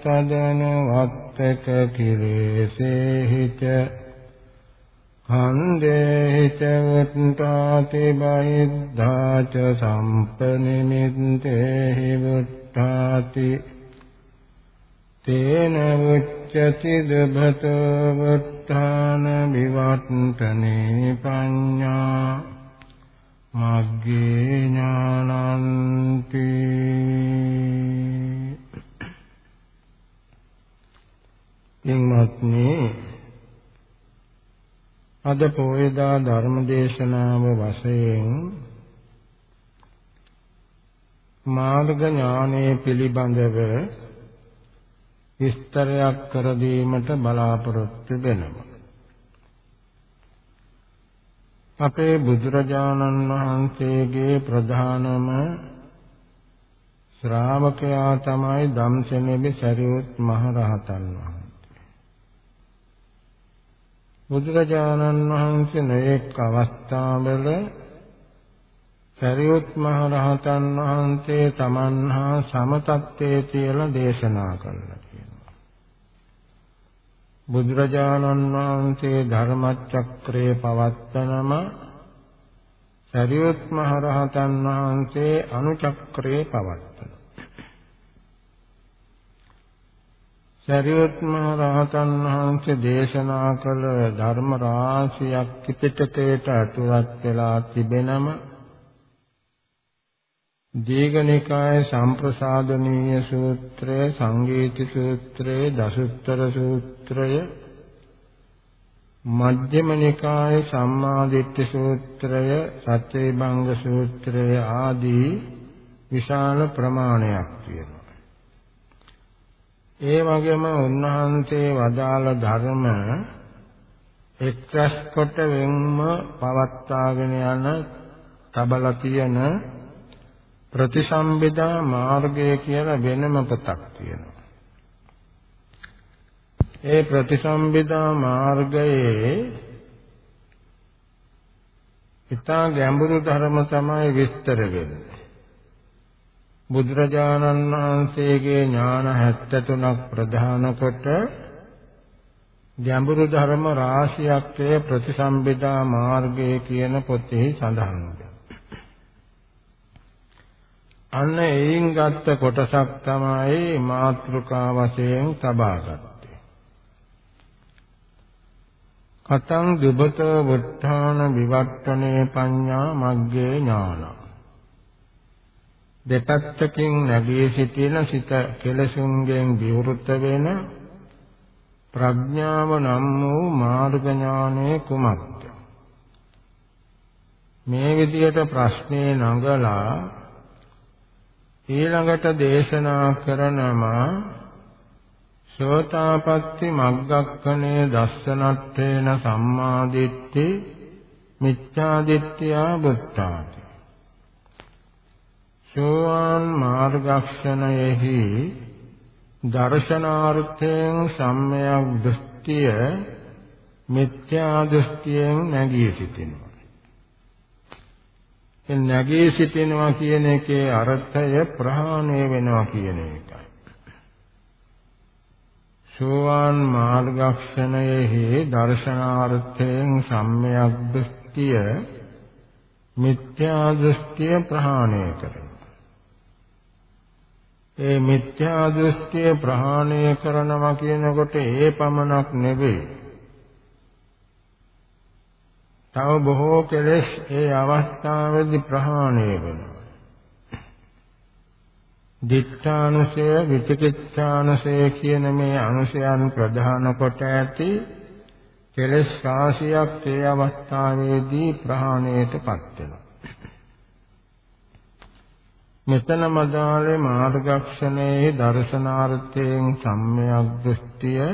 තදන වත්තක කිරේසේහිත ඛණ්ඩේහිත වත්තාති බයිද්ධාච සම්පනිමිත්තේහි වත්තාති තේන උච්චති දබත වත්තාන විවත්තනේ පඤ්ඤා මග්ගේ ඥානන්ති පින්වත්නි අද පොයදා ධර්ම දේශනාව වශයෙන් මාර්ග ඥානයේ පිළිබඳව විස්තරයක් කර දීමට බලාපොරොත්තු වෙනවා. අපේ බුදුරජාණන් වහන්සේගේ ප්‍රධානම ශ්‍රාවකයා තමයි ධම්සෙනෙබි සරියුත් මහ රහතන් වහන්සේ. බුදුරජාණන් වහන්සේ නොඑක් අවස්ථාවල සරියුත් මහ රහතන් වහන්සේ තමන්හා සමතත්වයේ කියලා දේශනා කළා කියනවා. බුදුරජාණන් වහන්සේ ධර්මචක්‍රයේ පවත්තනම සරියුත් මහ රහතන් වහන්සේ අනුචක්‍රයේ පවත්තන. සරියුත් මහ රහතන් වහන්සේ දේශනා කළ ධර්ම රාශියක් පිටකයට අතුවත් වෙලා තිබෙනම දීඝනිකායේ සම්ප්‍රසාදනීය සූත්‍රය, සංගීත සූත්‍රය, දසුත්තර සූත්‍රය, මජ්ක්‍ධිම නිකායේ සම්මාදිට්ඨි සූත්‍රය, සත්‍යේභංග සූත්‍රය ආදී විශාල ප්‍රමාණයක් තියෙනවා. ඒ වගේම උන්වහන්සේ වදාළ ධර්ම එක්රස් කොට වෙන්ම පවත්වාගෙන යන තබලා තියෙන ප්‍රතිසම්බිදා මාර්ගය කියලා වෙනම පොතක් තියෙනවා. ඒ ප්‍රතිසම්බිදා මාර්ගයේ ඉතා ගැඹුරු ධර්ම තමයි විස්තර වෙන්නේ. බුදුරජාණන් වහන්සේගේ ඥාන 73ක් ප්‍රධාන කොට ගැඹුරු ධර්ම රාශියක් ප්‍රතිසම්බිදා මාර්ගය කියන පොතේ සඳහන් අන්න එයින් ගත්ත කොටසක් තමයි මාත්‍රිකා වශයෙන් තබාගත්තේ. කතං දුබත වුත්ථාන විවට්ටනේ පඤ්ඤා මග්ගේ ඥානං දෙපැත්තකින් නැගී සිටින සිත කෙලසුන්ගෙන් විවෘත වෙන ප්‍රඥාව නම් වූ මාර්ග ඥානයේ කුමක්ද? මේ විදියට ප්‍රශ්නේ නඟලා ඊළඟට දේශනා කරනවා සෝතාපට්ටි මග්ගක්ඛනේ දස්සනට්ඨේන සම්මාදිට්ඨි මිච්ඡාදිට්ඨියා බුත්තාති සෝවාන් මාර්ගක්ෂණයෙහි දර්ශනාර්ථයෙන් සම්මයක් දෘෂ්ටිය මිත්‍යා දෘෂ්ටියෙන් නැගී සිටිනවා. ඒ නැගී සිටිනවා කියන එකේ අර්ථය ප්‍රහාණය වෙනවා කියන එකයි. සෝවාන් මාර්ගක්ෂණයෙහි දර්ශනාර්ථයෙන් සම්මයක් දෘෂ්ටිය මිත්‍යා දෘෂ්ටිය ප්‍රහාණය කරනවා. ඒ මිත්‍යා දෘෂ්ටිය ප්‍රහාණය කරනවා කියනකොට ඒ පමණක් නෙවෙයි. තව බොහෝ කෙලෙස් ඒ අවස්ථාවේදී ප්‍රහාණය වෙනවා. දිඨානුසය විචිකිච්ඡානුසය කියන මේ අනුසයන් ප්‍රධාන කොට ඇති කෙලෙස් රාශියක් ඒ අවස්ථාවේදී ප්‍රහාණයටපත් වෙනවා. මෙතන මදාලේ මාර්ගක්ෂණයේ දර්ශනාර්ථයෙන් සම්මයක් දෘෂ්ටිය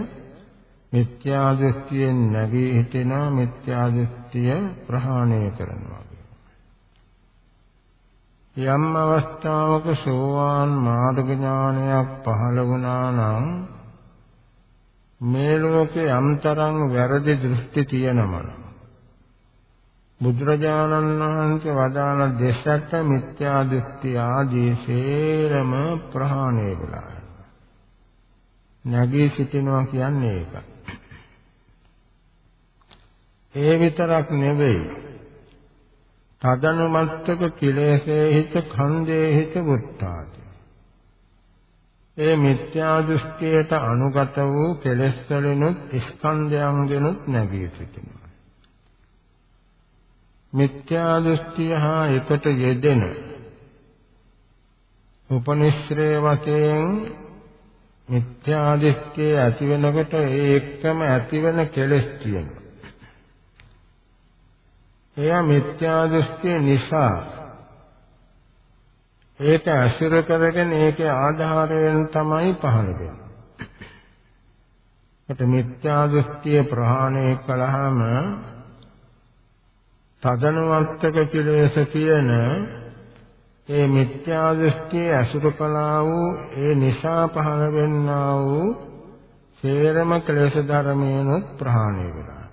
මිත්‍යා දෘෂ්ටියෙන් නැගී හිටිනා මිත්‍යා දෘෂ්ටිය ප්‍රහාණය කරනවා. යම් අවස්ථාවක සෝවාන් මාර්ග ඥානයක් පහළ වුණා නම් මේ ලෝකේ යම්තරම් වැරදි දෘෂ්ටි තියෙනමන බුදුරජාණන් වහන්සේ වදාළ දෙසට මිත්‍යා දෘෂ්ටි ආදී සේරම ප්‍රහාණය වෙලා නැගී සිටිනවා කියන්නේ ඒකයි. ඒ විතරක් නෙවෙයි. තදනුමත්තක කිලේශේ හිත ඛණ්ඩේ හිත වුත්තාති ඒ මිත්‍යා දෘෂ්ටියට අනුගත වූ කෙලෙස් වලිනුත් ස්කන්ධයන්ගෙනුත් නැගී සිටිනවා. මිත්‍යා දෘෂ්ටිය හා එකට යෙදෙන උපනිශ්‍රේ වශයෙන් මිත්‍යා දෘෂ්ටිය ඇති වෙනකොට ඒ එක්කම ඇතිවෙන කෙලෙස් තියෙනවා එයා මිත්‍යා දෘෂ්ටිය නිසා ඒක අසුර කරගෙන ඒකේ ආධාරයෙන් තමයි පහළ වෙන්නේ. ඒත් මිත්‍යා දෘෂ්ටිය ප්‍රහාණය කළාම තදනුවත්තක කිලේශ කියන ඒ මිත්‍යා දෘෂ්ටිය අසුර කළා වූ ඒ නිසා පහළ වෙන්නා වූ සේරම ක්ලේශ ධර්මයන්ොත් ප්‍රහාණය වෙනවා.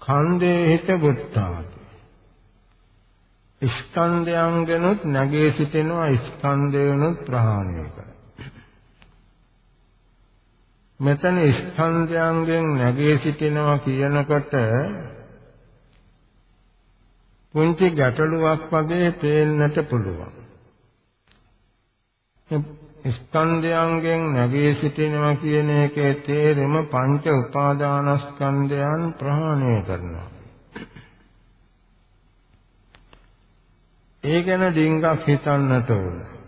ඛණ්ඩේ හිත බුත්තාති. ස්කන්ධයන්ගෙනුත් නැගී සිටිනවා ස්කන්ධයනුත් ප්‍රහාණය කරයි. මෙතන ස්කන්ධයන්ගෙන් නැගී සිටිනවා කියනකොට පුංචි ගැටලුවක් වගේ පේන්නට පුළුවන්. ස්කන්ධයන්ගෙන් නැගී සිටිනවා කියන එකේ තේරුම පංච උපාදානස්කන්ධයන් ප්‍රහාණය කරනවා. ඒ ගැන ඩිංගක් හිතන්නට ඕන.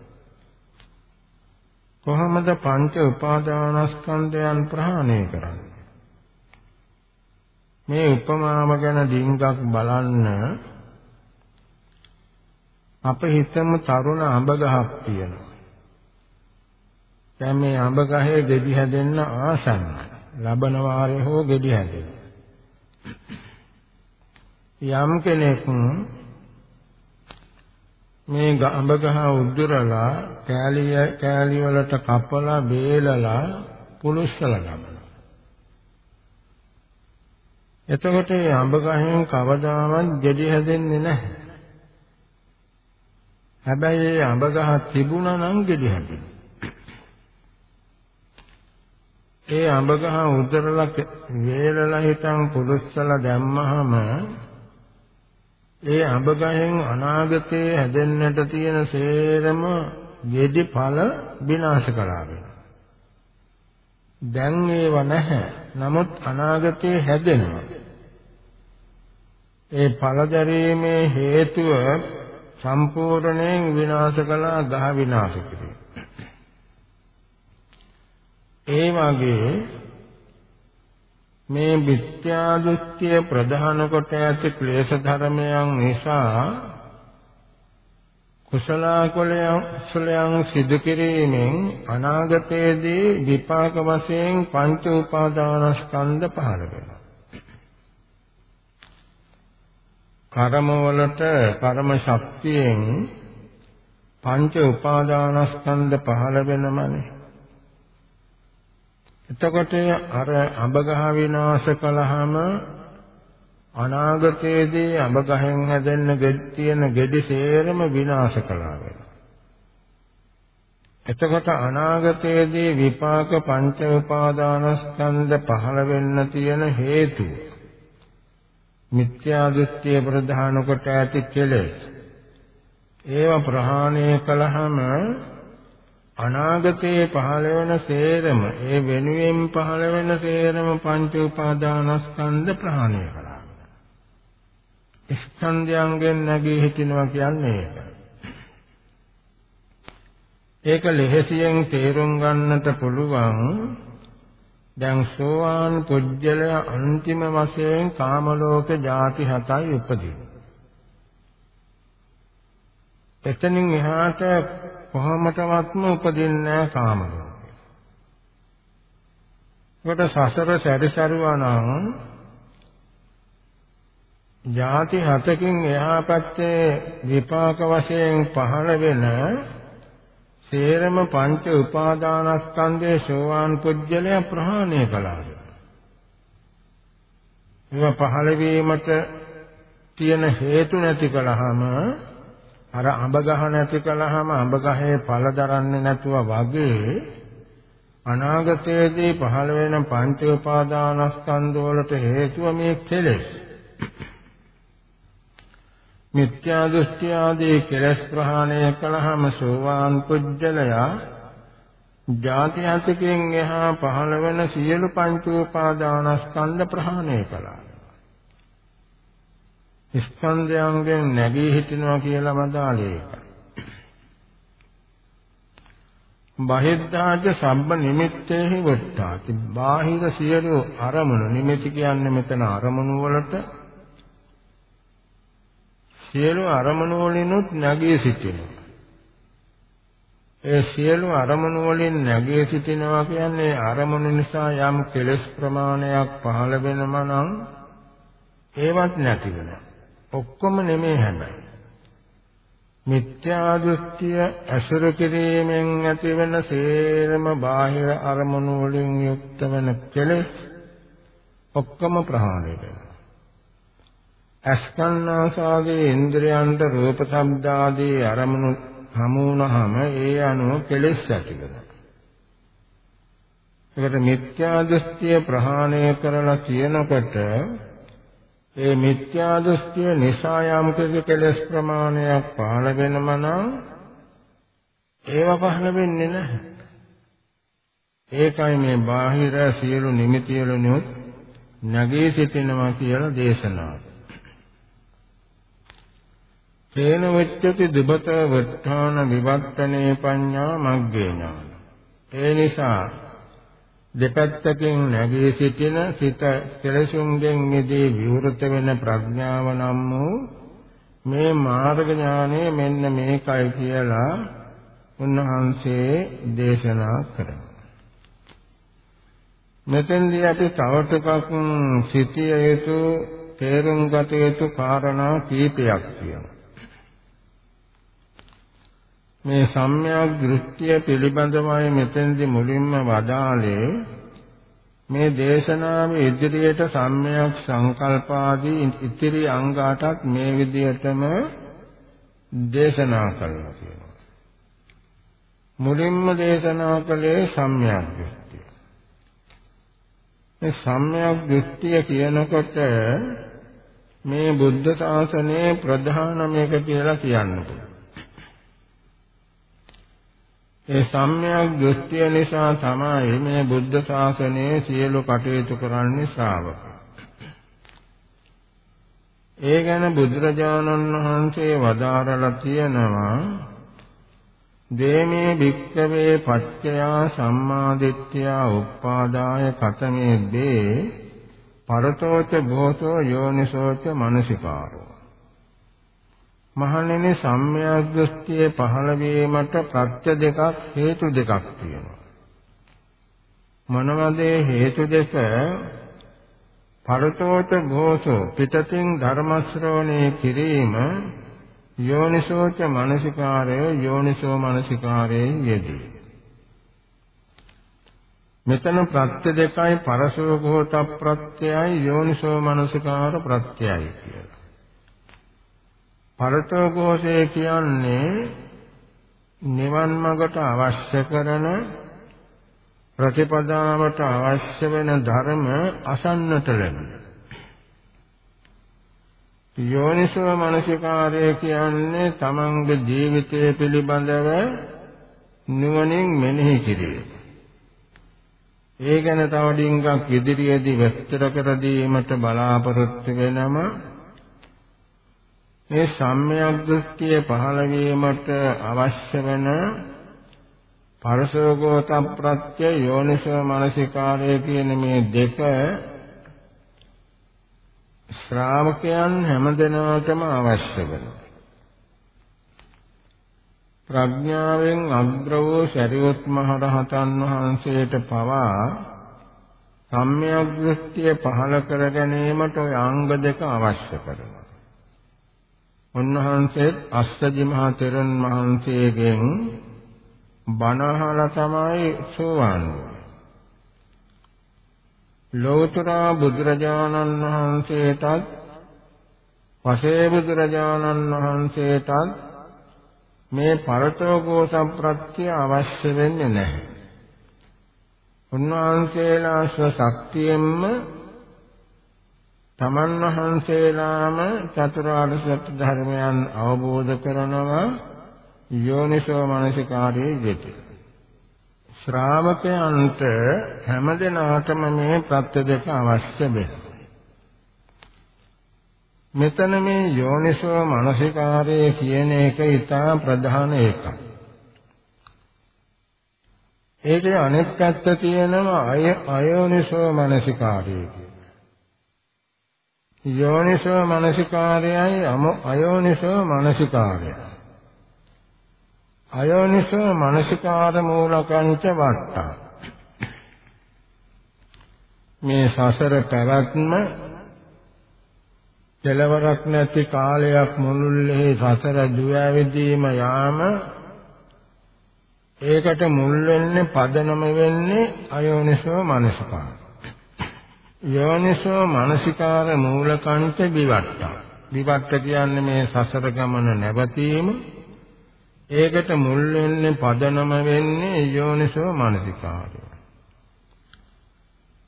කොහොමද පංච උපාදානස්කන්ධයන් ප්‍රහාණය කරන්නේ? මේ උපමාව ගැන ඩිංගක් බලන්න අප හිතමු තරුණ අඹ ගහක් තියෙනවා. දැන් මේ අඹ ගහේ ගෙඩි හැදෙන්න ආසන්නයි. ලබන වාරේ හෝ ගෙඩි හැදෙන්න. යම් කෙනෙක් මේ අඹ ගහ උද්දරලා කෑලිය කෑලි වලට කපලා බේලලා පුලුස්සලා ගන්නවා. එතකොට මේ අඹ ගහෙන් කවදාවත් ගෙඩි හැදෙන්නේ නැහැ. හැබැයි මේ අඹ ගහ තිබුණා නම් ගෙඩි හැදෙනවා. ඒ අඹ ගහ උදරලා වේලලා හිටන් පුරුස්සලා දැම්මහම ඒ අඹ ගහෙන් අනාගතයේ හැදෙන්නට තියෙන සේරම ගෙඩි ඵල විනාශ කළා වෙනවා. දැන් ඒව නැහැ. නමුත් අනාගතයේ හැදෙනවා. ඒ ඵල දැරීමේ හේතුව සම්පූර්ණයෙන් විනාශ කළා ගහ විනාශ කිරීම. ඒ වගේ මේ විත්‍යා දෘෂ්ටිය ප්‍රධාන කොට ඇති ක්ලේශ ධර්මයන් නිසා කුසල කුලයන් සිදු කිරීමෙන් අනාගතයේදී විපාක වශයෙන් පංච උපාදානස්කන්ධ පහළ වෙනවා. කර්ම වලට කර්ම ශක්තියෙන් පංච උපාදානස්කන්ධ පහළ වෙනමනේ. එතකොට අර අඹගහ විනාශ කළාම අනාගතයේදී අඹ ගහෙන් හැදෙන්න තියෙන ගෙඩි සේරම විනාශ කළා වෙනවා. එතකොට අනාගතයේදී විපාක පංච උපාදානස්කන්ධ පහළ වෙන්න තියෙන හේතු මිත්‍යා දෘෂ්ටිය ප්‍රධාන කොට ඇති කෙලෙස් ඒව ප්‍රහාණය කළාම අනාගතයේ පහළ වෙන සේරම ඒ වෙනුවෙන් පහළ වෙන සේරම පංච උපාදානස්කන්ධ ප්‍රහාණය කරනවා ස්කන්ධයන්ගෙන් නැගී හිටිනවා කියන්නේ ඒක. ඒක ලෙහෙසියෙන් තේරුම් ගන්නට පුළුවන් දැන් සෝවාන් පුජ්‍යලය අන්තිම වශයෙන් කාම ලෝක ಜಾති හතයි උපදින. එතනින් එහාට කොහොමදවත්ම උපදින්නේ නැහැ කාම ලෝකේ. කොට සසර සැරිසරුවා නම් ಜಾති හතකින් එහා පැත්තේ විපාක වශයෙන් පහළ වෙන සේරම පංච උපාදානස්කන්ධයේ සෝවාන් පුජ්‍යලය ප්‍රහාණය කළා. ඒවා පහළ වීමට තියෙන හේතු නැති කළාම අර අඹ ගහ නැති කළාම අඹ ගහේ ඵල දරන්නේ නැතුව වගේ අනාගතයේදී පහළ වෙන පංච උපාදානස්කන්ධ වලට හේතුව මේ කෙලෙස්. මිත්‍යා දෘෂ්ටි ආදී කෙලස් ප්‍රහාණය කළාම සෝවාන් පුජ්‍යලයා ජාති අතකින් එහා පහළ වෙන සියලු පංච උපාදානස්කන්ධ ප්‍රහාණය කළා. ස්කන්ධයන්ගෙන් නැගී හිටිනවා කියලා මදාලේ එක. බහිද්ධාජ සම්බ නිමිත්තේහි වට්ටාති. බාහිර සියලු අරමුණු නිමිති කියන්නේ මෙතන අරමුණු වලට සියලු අරමුණු වලිනුත් නැගී සිටිනවා. ඒ සියලු අරමුණු වලින් නැගී සිටිනවා කියන්නේ අරමුණු නිසා යම් කෙලෙස් ප්‍රමාණයක් පහළ වෙනම නම් ඒවත් නැති වෙනවා. ඔක්කොම නෙමෙයි හැබැයි. මිත්‍යා දෘෂ්ටිය අසුර කිරීමෙන් ඇතිවන සේරම බාහිර අරමුණු වලින් යුක්ත වෙන කෙලෙස් ඔක්කොම ප්‍රහාණය වෙනවා. අස්කන්නාසාගේ ඉන්ද්‍රයන්ට රූප ශබ්ද ආදී අරමුණු හමු වුණාම ඒ අනුව කෙලෙස් ඇති වෙනවා. ඒකට මිත්‍යා දෘෂ්ටිය ප්‍රහාණය කරලා කියනකොට ඒ මිත්‍යා දෘෂ්ටිය නිසා යම් කෙලෙස් ප්‍රමාණයක් පහළ වෙනම නම් ඒව පහළ වෙන්නේ නැහැ. ඒකයි මේ බාහිර සියලු නිමිති වලිනුත් නැගී සිටිනවා කියලා දේශනා තේන වෙච්චති දුබත වට්ඨාන විවත්තනේ පඤ්ඤා මග්ගේ ඥාන. ඒ නිසා දෙපැත්තකින් නැගී සිටින සිත කෙලසුන්ගෙන් මිදී විවෘත වෙන ප්‍රඥාව නම් වූ මේ මාර්ග ඥානය මෙන්න මේකයි කියලා උන්වහන්සේ දේශනා කරනවා. මෙතෙන්දී අපි තව ටිකක් සිටිය යුතු තේරුම් ගත යුතු කාරණා කීපයක් තියෙනවා. මේ සම්‍යක් දෘෂ්ටිය පිළිබඳවයි මෙතෙන්දි මුලින්ම වදාළේ මේ දේශනාවේ ඉදිරියට සම්‍යක් සංකල්පාදී ඉතිරි අංගාටත් මේ විදිහටම දේශනා කළා කියනවා. මුලින්ම දේශනා කළේ සම්‍යක් දෘෂ්ටිය. මේ සම්‍යක් දෘෂ්ටිය කියනකොට මේ බුද්ධ ශාසනයේ ප්‍රධානම එක කියලා කියන්න පුළුවන්. ඒ සම්‍යක් දෘෂ්ටිය නිසා තමයි මේ බුද්ධ ශාසනයේ සියලු කටයුතු කරන්නේ ශ්‍රාවක. ඒ ගැන බුදුරජාණන් වහන්සේ වදාරලා තියෙනවා දේමේ භික්ඛවේ පච්චයා සම්මාදිට්ඨියා උප්පාදාය කතමේ දේ පරතෝච භෝතෝ යෝනිසෝච මනසිකාරෝ මහණෙනි සම්‍යක් දෘෂ්ටියේ පහළ වීමට ප්‍රත්‍ය දෙකක් හේතු දෙකක් තියෙනවා. මොනවද හේතු දෙක? පරතෝත ഘോഷෝ පිටතින් ධර්ම ශ්‍රවණය කිරීම යෝනිසෝච මනසිකාරය යෝනිසෝ මනසිකාරයේ යෙදී. මෙතන ප්‍රත්‍ය දෙකයි පරසෝ ඝෝත ප්‍රත්‍යයයි යෝනිසෝ මනසිකාර ප්‍රත්‍යයයි කියලා. පරතෝ ഘോഷය කියන්නේ නිවන් මඟට අවශ්‍ය කරන ප්‍රතිපදාවට අවශ්‍ය වෙන ධර්ම අසන්නට ලැබෙන. යෝනිසෝ මනසිකාරය කියන්නේ තමන්ගේ ජීවිතය පිළිබඳව නුවණින් මෙනෙහි කිරීම. ඒ ගැන තව ඩිංගක් ඉදිරියේදී විස්තර කර දීමට බලාපොරොත්තු වෙනම මේ සම්‍යක් දෘෂ්ටිය පහළ වීමට අවශ්‍ය වෙන පරසෝගෝත ප්‍රත්‍ය යෝනිසෝ මනසිකාරය කියන මේ දෙක ශ්‍රාවකයන් හැමදෙනාටම අවශ්‍ය වෙනවා. ප්‍රඥාවෙන් අග්‍ර වූ ශරීරොත් මහ රහතන් වහන්සේට පවා සම්‍යක් දෘෂ්ටිය පහළ කර ගැනීමට ওই අංග දෙක අවශ්‍ය කරනවා. උන්වහන්සේත් අස්සජි මහ තෙරුන් වහන්සේගෙන් බණහලා තමයි සෝවාන් ලෝතර බුදුරජාණන් වහන්සේටත් පසේ බුදුරජාණන් වහන්සේටත් මේ පරතෝගෝ සම්ප්‍රත්‍ය අවශ්‍ය වෙන්නේ නැහැ. උන්වහන්සේලා ස්ව ශක්තියෙන්ම තමන් වහන්සේලාම චතුරාර්ය සත්‍ය ධර්මයන් අවබෝධ කරනවා යෝනිසෝ මනසිකාරයේ යෙති. ශ්‍රාවකයන්ට හැමදෙනාටම මේ ප්‍රත්‍ය දෙක අවශ්‍ය වෙනවා. මෙතන මේ යෝනිසෝ මනසිකාරය කියන එක ඊටා ප්‍රධාන එකක්. ඒකේ අනෙක් පැත්ත තියෙනවා අය අයෝනිසෝ මනසිකාරය යෝනිසෝ මනසිකාරයයි අයෝනිසෝ මනසිකාරයයි. අයෝනිසෝ මනසිකාර මූලකංච වට්ටා. මේ සසර පැවැත්ම කෙලවරක් නැති කාලයක් මුළුල්ලේ සසර දුවැවිදීම යාම ඒකට මුල් වෙන්නේ පදනම වෙන්නේ අයෝනිසෝ මනසිකාර. යෝනිසෝ මනසිකාර මූලකංච විවට්ටා. විවට්ට කියන්නේ මේ සසර ගමන නැවතීම ඒකට මුල් වෙන්නේ පදනම වෙන්නේ යෝනිසෝ මනසිකාරය.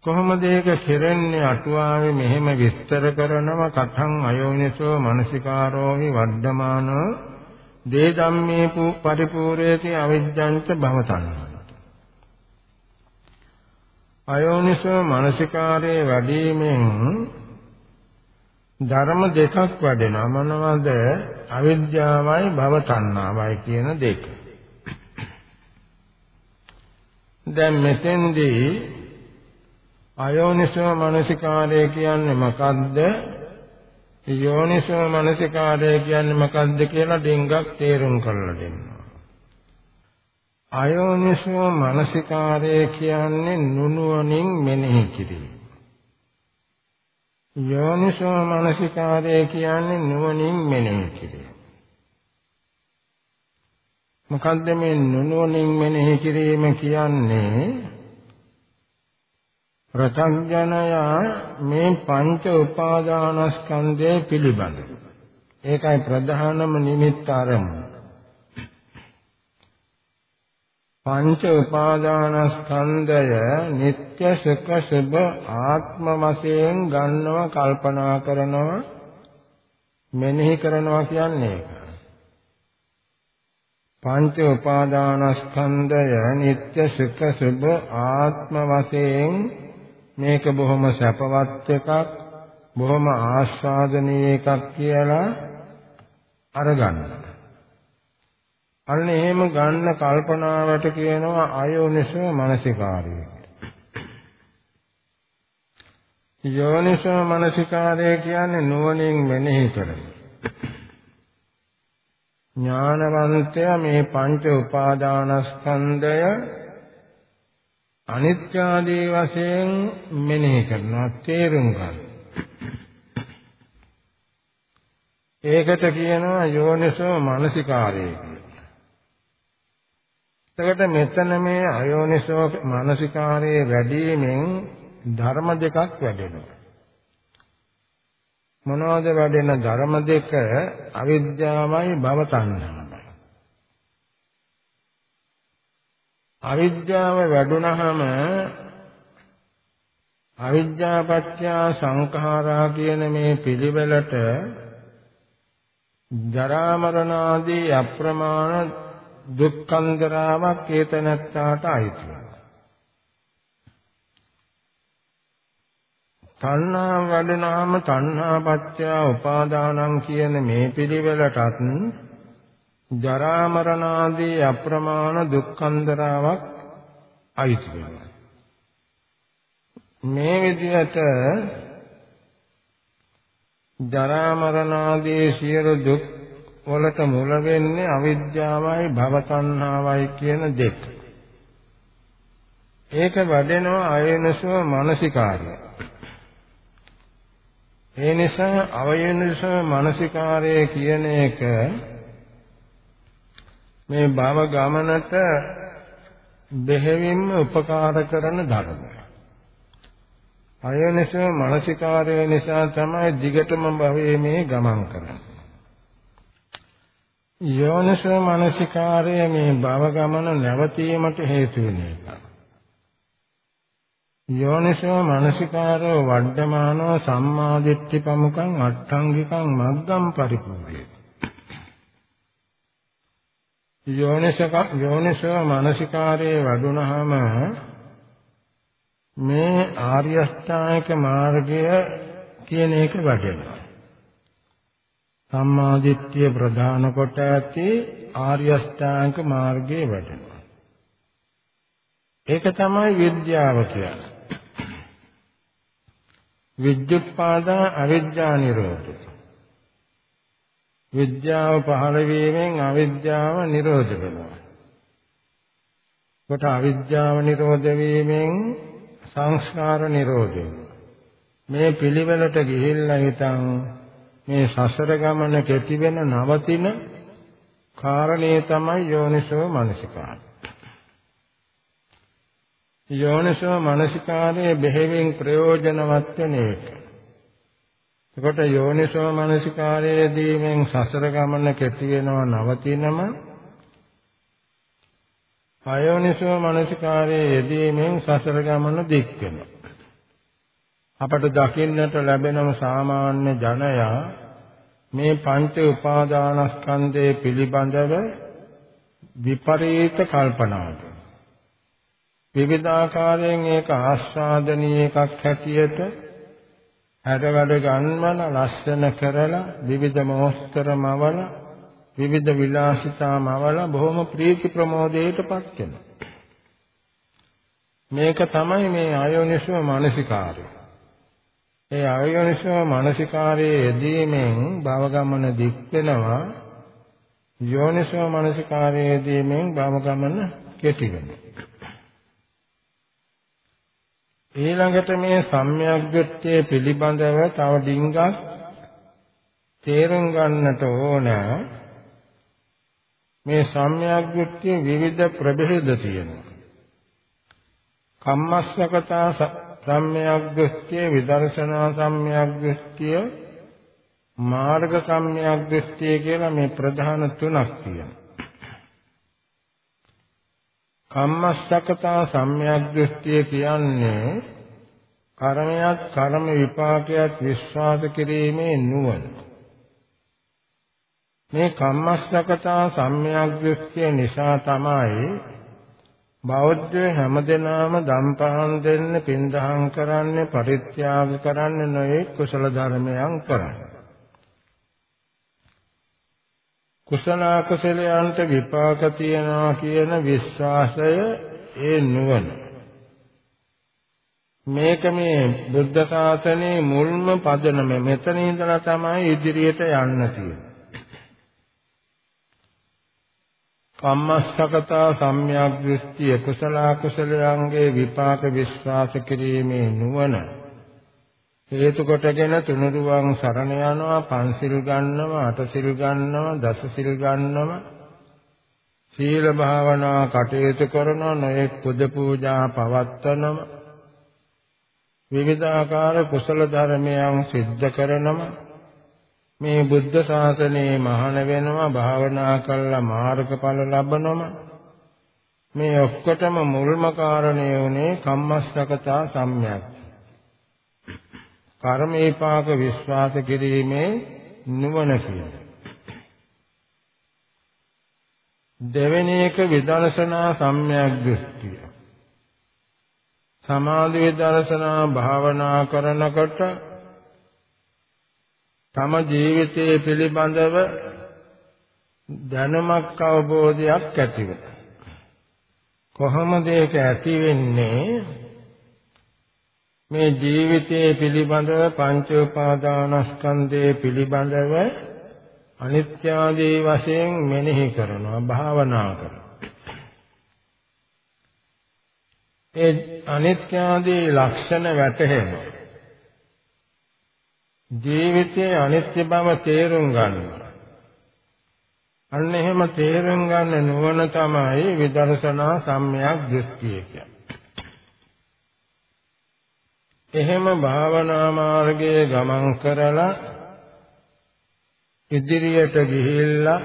කොහොමද ඒක කෙරෙන්නේ අටුවාවේ මෙහෙම විස්තර කරනවා කතං අයෝනිසෝ මනසිකාරෝහි වර්ධමානෝ දේ ධම්මේ පරිපූර්ණේති අවිජ්ජංච භවතං අයෝනිසෝ මනසිකාරයේ වැඩිමෙන් ධර්ම දෙකක් වැඩෙනවා මොනවද? අවිද්‍යාවයි භව තණ්හාවයි කියන දෙක. දැන් මෙතෙන්දී අයෝනිසෝ මනසිකාරය කියන්නේ මොකද්ද? යෝනිසෝ මනසිකාරය කියන්නේ මොකද්ද කියලා ඩිංගක් තේරුම් කරලා දෙන්නවා අයෝනිසෝ මනසිකාරය කියන්නේ නුනුවණින් මෙනෙහි කිරීම යෝනිසෝ මනසිකාරය කියන්නේ නුවණින් මෙනෙහි කිරීම. මොකද්ද මේ නුවණින් මෙනෙහි කිරීම කියන්නේ? ප්‍රත්‍යඥය මේ පංච උපාදානස්කන්ධය පිළිබඳ. ඒකයි ප්‍රධානම නිමිත්ත ආරම්භ. පංච උපාදානස්කන්ධය නিত্য සුඛ සුභ ආත්ම වශයෙන් ගන්නව කල්පනා කරනව මෙනෙහි කරනවා කියන්නේ ඒක. පංච උපාදානස්කන්ධය නিত্য සුඛ සුභ ආත්ම වශයෙන් මේක බොහොම සැපවත් එකක් බොහොම ආස්වාදනීය එකක් කියලා අරගන්නවා. අන්න එහෙම ගන්න කල්පනාවට කියනවා අයෝනිසෝ මනසිකාරය යෝනිසෝ මනසිකාරය කියන්නේ නුවණින් මෙනෙහි කරන ඥානවන්තය මේ පංච උපාදානස්කන්ධය අනිත්‍ය ආදී වශයෙන් මෙනෙහි කරනවා තේරුම් ගන්න. ඒකට කියනවා යෝනිසෝ මනසිකාරය කියලා. එතකොට මෙතන මේ අයෝනිසෝ මනසිකාරයේ වැඩිමෙන් ධර්ම දෙකක් වැඩෙනවා. මොනවද වැඩෙන ධර්ම දෙක අවිද්‍යාවයි භව තණ්හාවයි. අවිද්‍යාව වැඩුණහම අවිද්‍යාපත්‍ය සංඛාරා කියන මේ පිළිවෙලට ජරා මරණ ආදී අප්‍රමාණ දුක්ඛන්දරාවක් හේතනත්තාට අයිති. තණ්හා වැඩනාම තණ්හා පත්‍ය උපාදානං කියන මේ පිළිවෙලටත් ජරා මරණ ආදී අප්‍රමාණ දුක්ඛන්දරාවක් අයිති වෙනවා. මේ විදිහට ජරා මරණ ආදී සියලු දුක් වලට මුල වෙන්නේ අවිද්‍යාවයි භව තණ්හාවයි කියන දෙක. ඒක වැඩෙනවා අයනසව මානසිකාරය. ඒ නිසා අවයනසව මානසිකාරය කියන එක මේ භව ගමනට බෙහෙවින්ම උපකාර කරන ධර්මයක්. අයනස මානසිකාරය නිසා තමයි දිගටම භවයේ මේ ගමන් කරන්නේ. යෝනිස මානසිකාරය මේ භව ගමන නැවතීමට හේතු වෙන එක. යෝනිසෝ මානසිකාරෝ වඩ්ඩමානෝ සම්මාදිට්ඨි පමුකං අට්ඨංගිකං මග්ගම් පරිපූර්ණේ යෝනිසක යෝනිසෝ මානසිකාරයේ වඩුණාම මේ ආර්ය අෂ්ටාංගික මාර්ගය කියන එක වැඩෙනවා. සම්මාදිට්ඨිය ප්‍රධාන කොට ඇති ආර්ය අෂ්ටාංගික මාර්ගයේ වැඩෙනවා. ඒක තමයි විද්‍යාව කියන්නේ. විද්‍යුත්පාදා අවිද්‍යා නිරෝධය. විද්‍යාව පහළ වීමෙන් අවිද්‍යාව නිරෝධ වෙනවා. කොට අවිද්‍යාව නිරෝධ වීමෙන් සංස්කාර නිරෝධය. මේ පිළිවෙලට ගිහිල්ලා හිටන් මේ සසර ගමන කෙටි වෙන නවතින කාරණේ තමයි යෝනිසෝ මනසිකාරය. යෝනිසෝ මනසිකාරයේ බෙහෙවින් ප්‍රයෝජනවත් වෙන එක. එතකොට යෝනිසෝ මනසිකාරයේදීෙන් සසර ගමන කෙටි වෙනව නවතිනම අයෝනිසෝ මනසිකාරයේ යෙදීමෙන් සසර ගමන දික් වෙනවා. අපට දකින්නට ලැබෙනම සාමාන්‍ය ජනයා මේ පංච උපාදානස්කන්ධය පිළිබඳව විපරීත කල්පනාවක විවිධාකාරයෙන් ඒක ආස්වාදනීය එකක් හැටියට හැඩවැඩ ගන්වන ලස්සන කරලා විවිධ මොස්තර මවලා විවිධ විලාසිතාමවල බොහොම ප්‍රීති ප්‍රමෝදයටපත් වෙනවා. මේක තමයි මේ ආයෝනිසව මානසිකාරය. ඒ ආයෝනිසව මානසිකාරයේ යෙදීමෙන් භව ගමන දික් වෙනවා. යෝනිසව මානසිකාරයේ යෙදීමෙන් භව ගමන කෙටි වෙනවා. ඊළඟට මේ සම්‍යක් දෘෂ්ටිය පිළිබඳව තව ඩිංගක් තේරුම් ගන්නට ඕන මේ සම්‍යක් දෘෂ්ටිය විවිධ ප්‍රභේද තියෙනවා. කම්මස්සකතා සම්‍යක් දෘෂ්ටිය, විදර්ශනා සම්‍යක් දෘෂ්ටිය, මාර්ග සම්‍යක් දෘෂ්ටිය කියලා මේ ප්‍රධාන තුනක් තියෙනවා. කම්මස්සකතා සම්‍යක් දෘෂ්ටිය කියන්නේ කර්මයක් කර්ම විපාකයක් විශ්වාස කිරීමේ නුවණ මේ කම්මස්සකතා සම්‍යක් දෘෂ්ටිය නිසා තමයි බෞද්ධ හැමදෙනාම දම්පහන් දෙන්න පින්දහම් කරන්නේ පරිත්‍යාග කරන්නේ නොයේ කුසල ධර්මයන් කරන්නේ. කුසල කුසලයන්ට විපාක තියනවා කියන විශ්වාසය ඒ නුවණ. මේක මේ බුද්ධ ශාසනයේ මුල්ම පදනම. මෙතන ඉඳලා තමයි ඉදිරියට යන්න තියෙන්නේ. කම්මස්සකතා සම්‍යක් දෘෂ්ටිය කුසල කුසලයන්ගේ විපාක විශ්වාස කිරීමේ නුවණ. හේතු කොටගෙන තුනුරුවන් සරණ යනවා පන්සිල් ගන්නවා අටසිල් ගන්නවා දසසිල් ගන්නවා. සීල භාවනා කටයුතු කරනවා නොයෙක් පුද පූජා පවත්වනවා. විවිධාකාර කුසල ධර්මයන් සිද්ධ කරනවා. මේ බුද්ධ ශාසනයේ මහාන වෙනවා භාවනා කළා මාර්ගඵල ලබනවා මේ ඔක්කොටම මුල්ම කාරණේ උනේ කම්මස්සකතා සම්‍යක්. කර්ම විපාක විශ්වාස කිරීමේ නුවණ කියලා. දෙවෙනි එක විදර්ශනා සම්‍යක් දෘෂ්ටිය. සමාධි විදර්ශනා භාවනා කරනකොට තම ජීවිතයේ පිළිබඳව දැනුමක් අවබෝධයක් ඇතිව. කොහොමද ඒක ඇති වෙන්නේ? මේ ජීවිතයේ පිළිබඳව පංච උපාදානස්කන්ධයේ පිළිබඳව අනිත්‍ය ආදී වශයෙන් මෙනෙහි කරනවා භාවනා කරනවා. ඒ අනිත්‍ය ආදී ලක්ෂණ වැටහෙනවා. ජීවිතයේ අනිත්‍ය බව තේරුම් ගන්නවා. අන්න එහෙම තේරුම් ගන්න නුවණ තමයි විදර්ශනා සම්‍යක් දෘෂ්ටිය කියන්නේ. එහෙම භාවනා මාර්ගයේ ගමන් කරලා ඉදිරියට ගිහිල්ලා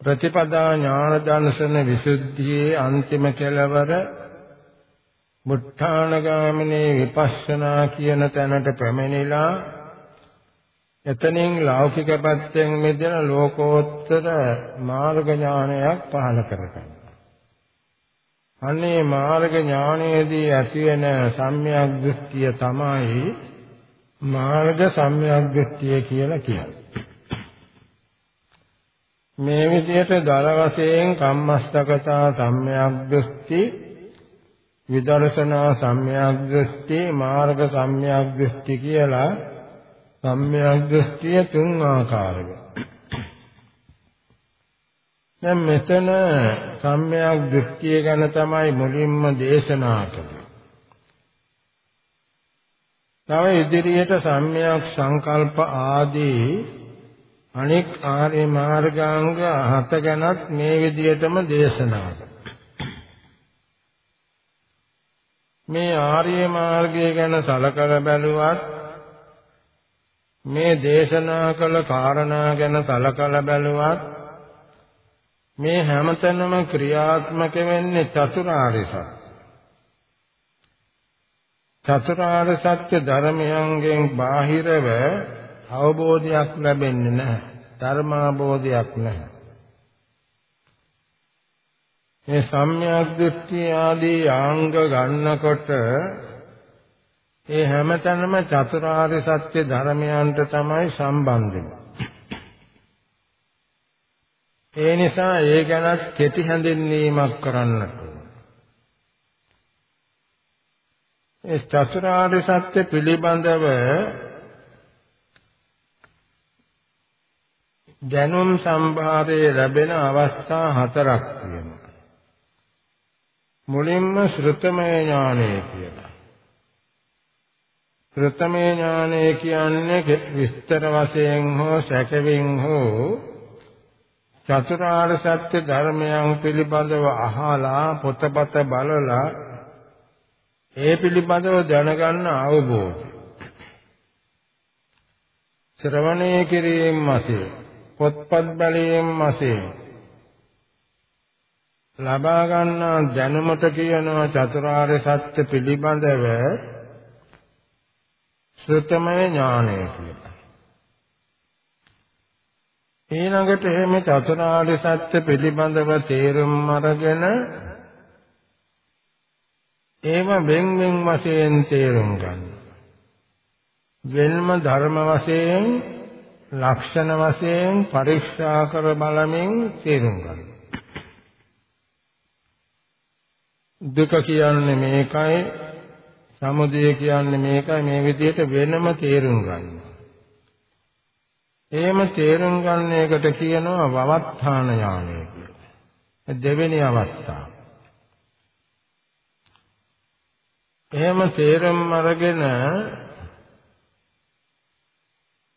ප්‍රතිපදා ඥාන දර්ශන විසුද්ධියේ අන්තිම කෙළවර මුත්තානගාමිනී විපස්සනා කියන තැනට පැමිණිලා එතනින් ලෞකික පැත්තෙන් මිදෙන ලෝකෝත්තර මාර්ග ඥානයක් පහළ කරගන්න. අනේ මාර්ග ඥානයේදී ඇතිවෙන සම්‍යක් දෘෂ්ටිය තමයි මාර්ග සම්‍යක් දෘෂ්ටිය කියලා කියන්නේ. මේ විදිහට දල වශයෙන් කම්මස්තකතා සම්‍යක් දෘෂ්ටි විදර්ශනා සම්‍යක් දෘෂ්ටි මාර්ග සම්‍යක් දෘෂ්ටි කියලා සම්‍යක් දෘෂ්ටිය තුන් ආකාරයි. දැන් මෙතන සම්‍යක් දෘෂ්ටිය ගැන තමයි මුලින්ම දේශනා කළේ. තව ඉදිරියට සම්‍යක් සංකල්ප ආදී අනෙක් ආර්ය මාර්ගාංග හත ගැනත් මේ විදිහටම දේශනා කළා. මේ ආර්ය මාර්ගය ගැන සලකලා බැලුවත් මේ දේශනා කළ කාරණා ගැන සලකලා බැලුවත් මේ හැමතැනම ක්‍රියාත්මක වෙන්නේ චතුරාර්ය සත්‍ය. චතුරාර්ය සත්‍ය ධර්මයන්ගෙන් බාහිරව අවබෝධයක් ලැබෙන්නේ නැහැ. ධර්මාබෝධයක් නැහැ. මේ සම්‍යක් දෘෂ්ටි ආදී ආංග ගන්නකොට ඒ හැමතැනම චතුරාර්ය සත්‍ය ධර්මයන්ට තමයි සම්බන්ධ ඒ නිසා ඒ ගැන කෙටි හැඳින්වීමක් කරන්නට ඒ චතුරාර්ය සත්‍ය පිළිබඳව දැනුම් සම්භාරයේ ලැබෙන අවස්ථා හතරක් තියෙනවා. මුලින්ම ශ්‍රතමය ඥානය කියලා. ශ්‍රතමය ඥානය කියන්නේ විස්තර වශයෙන් හෝ සැකවින් හෝ චතුරාර්ය සත්‍ය ධර්මයන් පිළිබඳව අහලා පොතපත බලලා ඒ පිළිබඳව දැනගන්න අවබෝධය. ශ්‍රවණය කිරීම වශයෙන් පොත්පත් බැලීම වශයෙන් ලබා ගන්නා දැනුමට කියනවා චතුරාර්ය සත්‍ය පිළිබඳව ශ්‍රතමය ඥානය කියලා. ඊළඟට එහෙම චතුරාර්ය සත්‍ය පිළිබඳව තේරුම් අරගෙන ඒව වෙන් වෙන් වශයෙන් තේරුම් ගන්න. වෙනම ධර්ම වශයෙන් ලක්ෂණ වශයෙන් පරික්ෂා කර බලමින් තේරුම් ගන්න. දුක කියන්නේ මේකයි සමුදය කියන්නේ මේකයි මේ විදිහට වෙනම තේරුම් ගන්න. එහෙම තේරුම් ගන්න එකට කියනවා වවත්තාන ඥානය කියලා. දෙවෙනි අවස්ථාව. එහෙම තේරුම් අරගෙන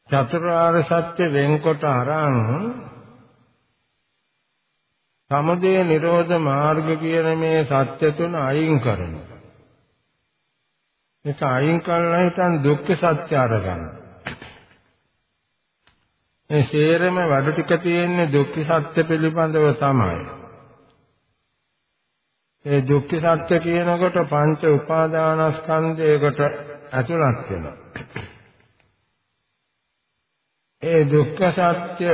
චතුරාර්ය සත්‍ය වෙන්කොට අරන් සමුදය නිරෝධ මාර්ග කියන මේ සත්‍ය තුන අයින් කරනවා. ඒක අයින් කළා හිටන් දුක්ඛ සත්‍ය අරගන්න. මේ සේරම වැඩ ටික තියෙන්නේ දුක්ඛ සත්‍ය පිළිබඳව තමයි. ඒ දුක්ඛ සත්‍ය කියනකොට පංච උපාදානස්කන්ධයකට ඇතුළත් වෙනවා. ඒ දුක්ඛ සත්‍ය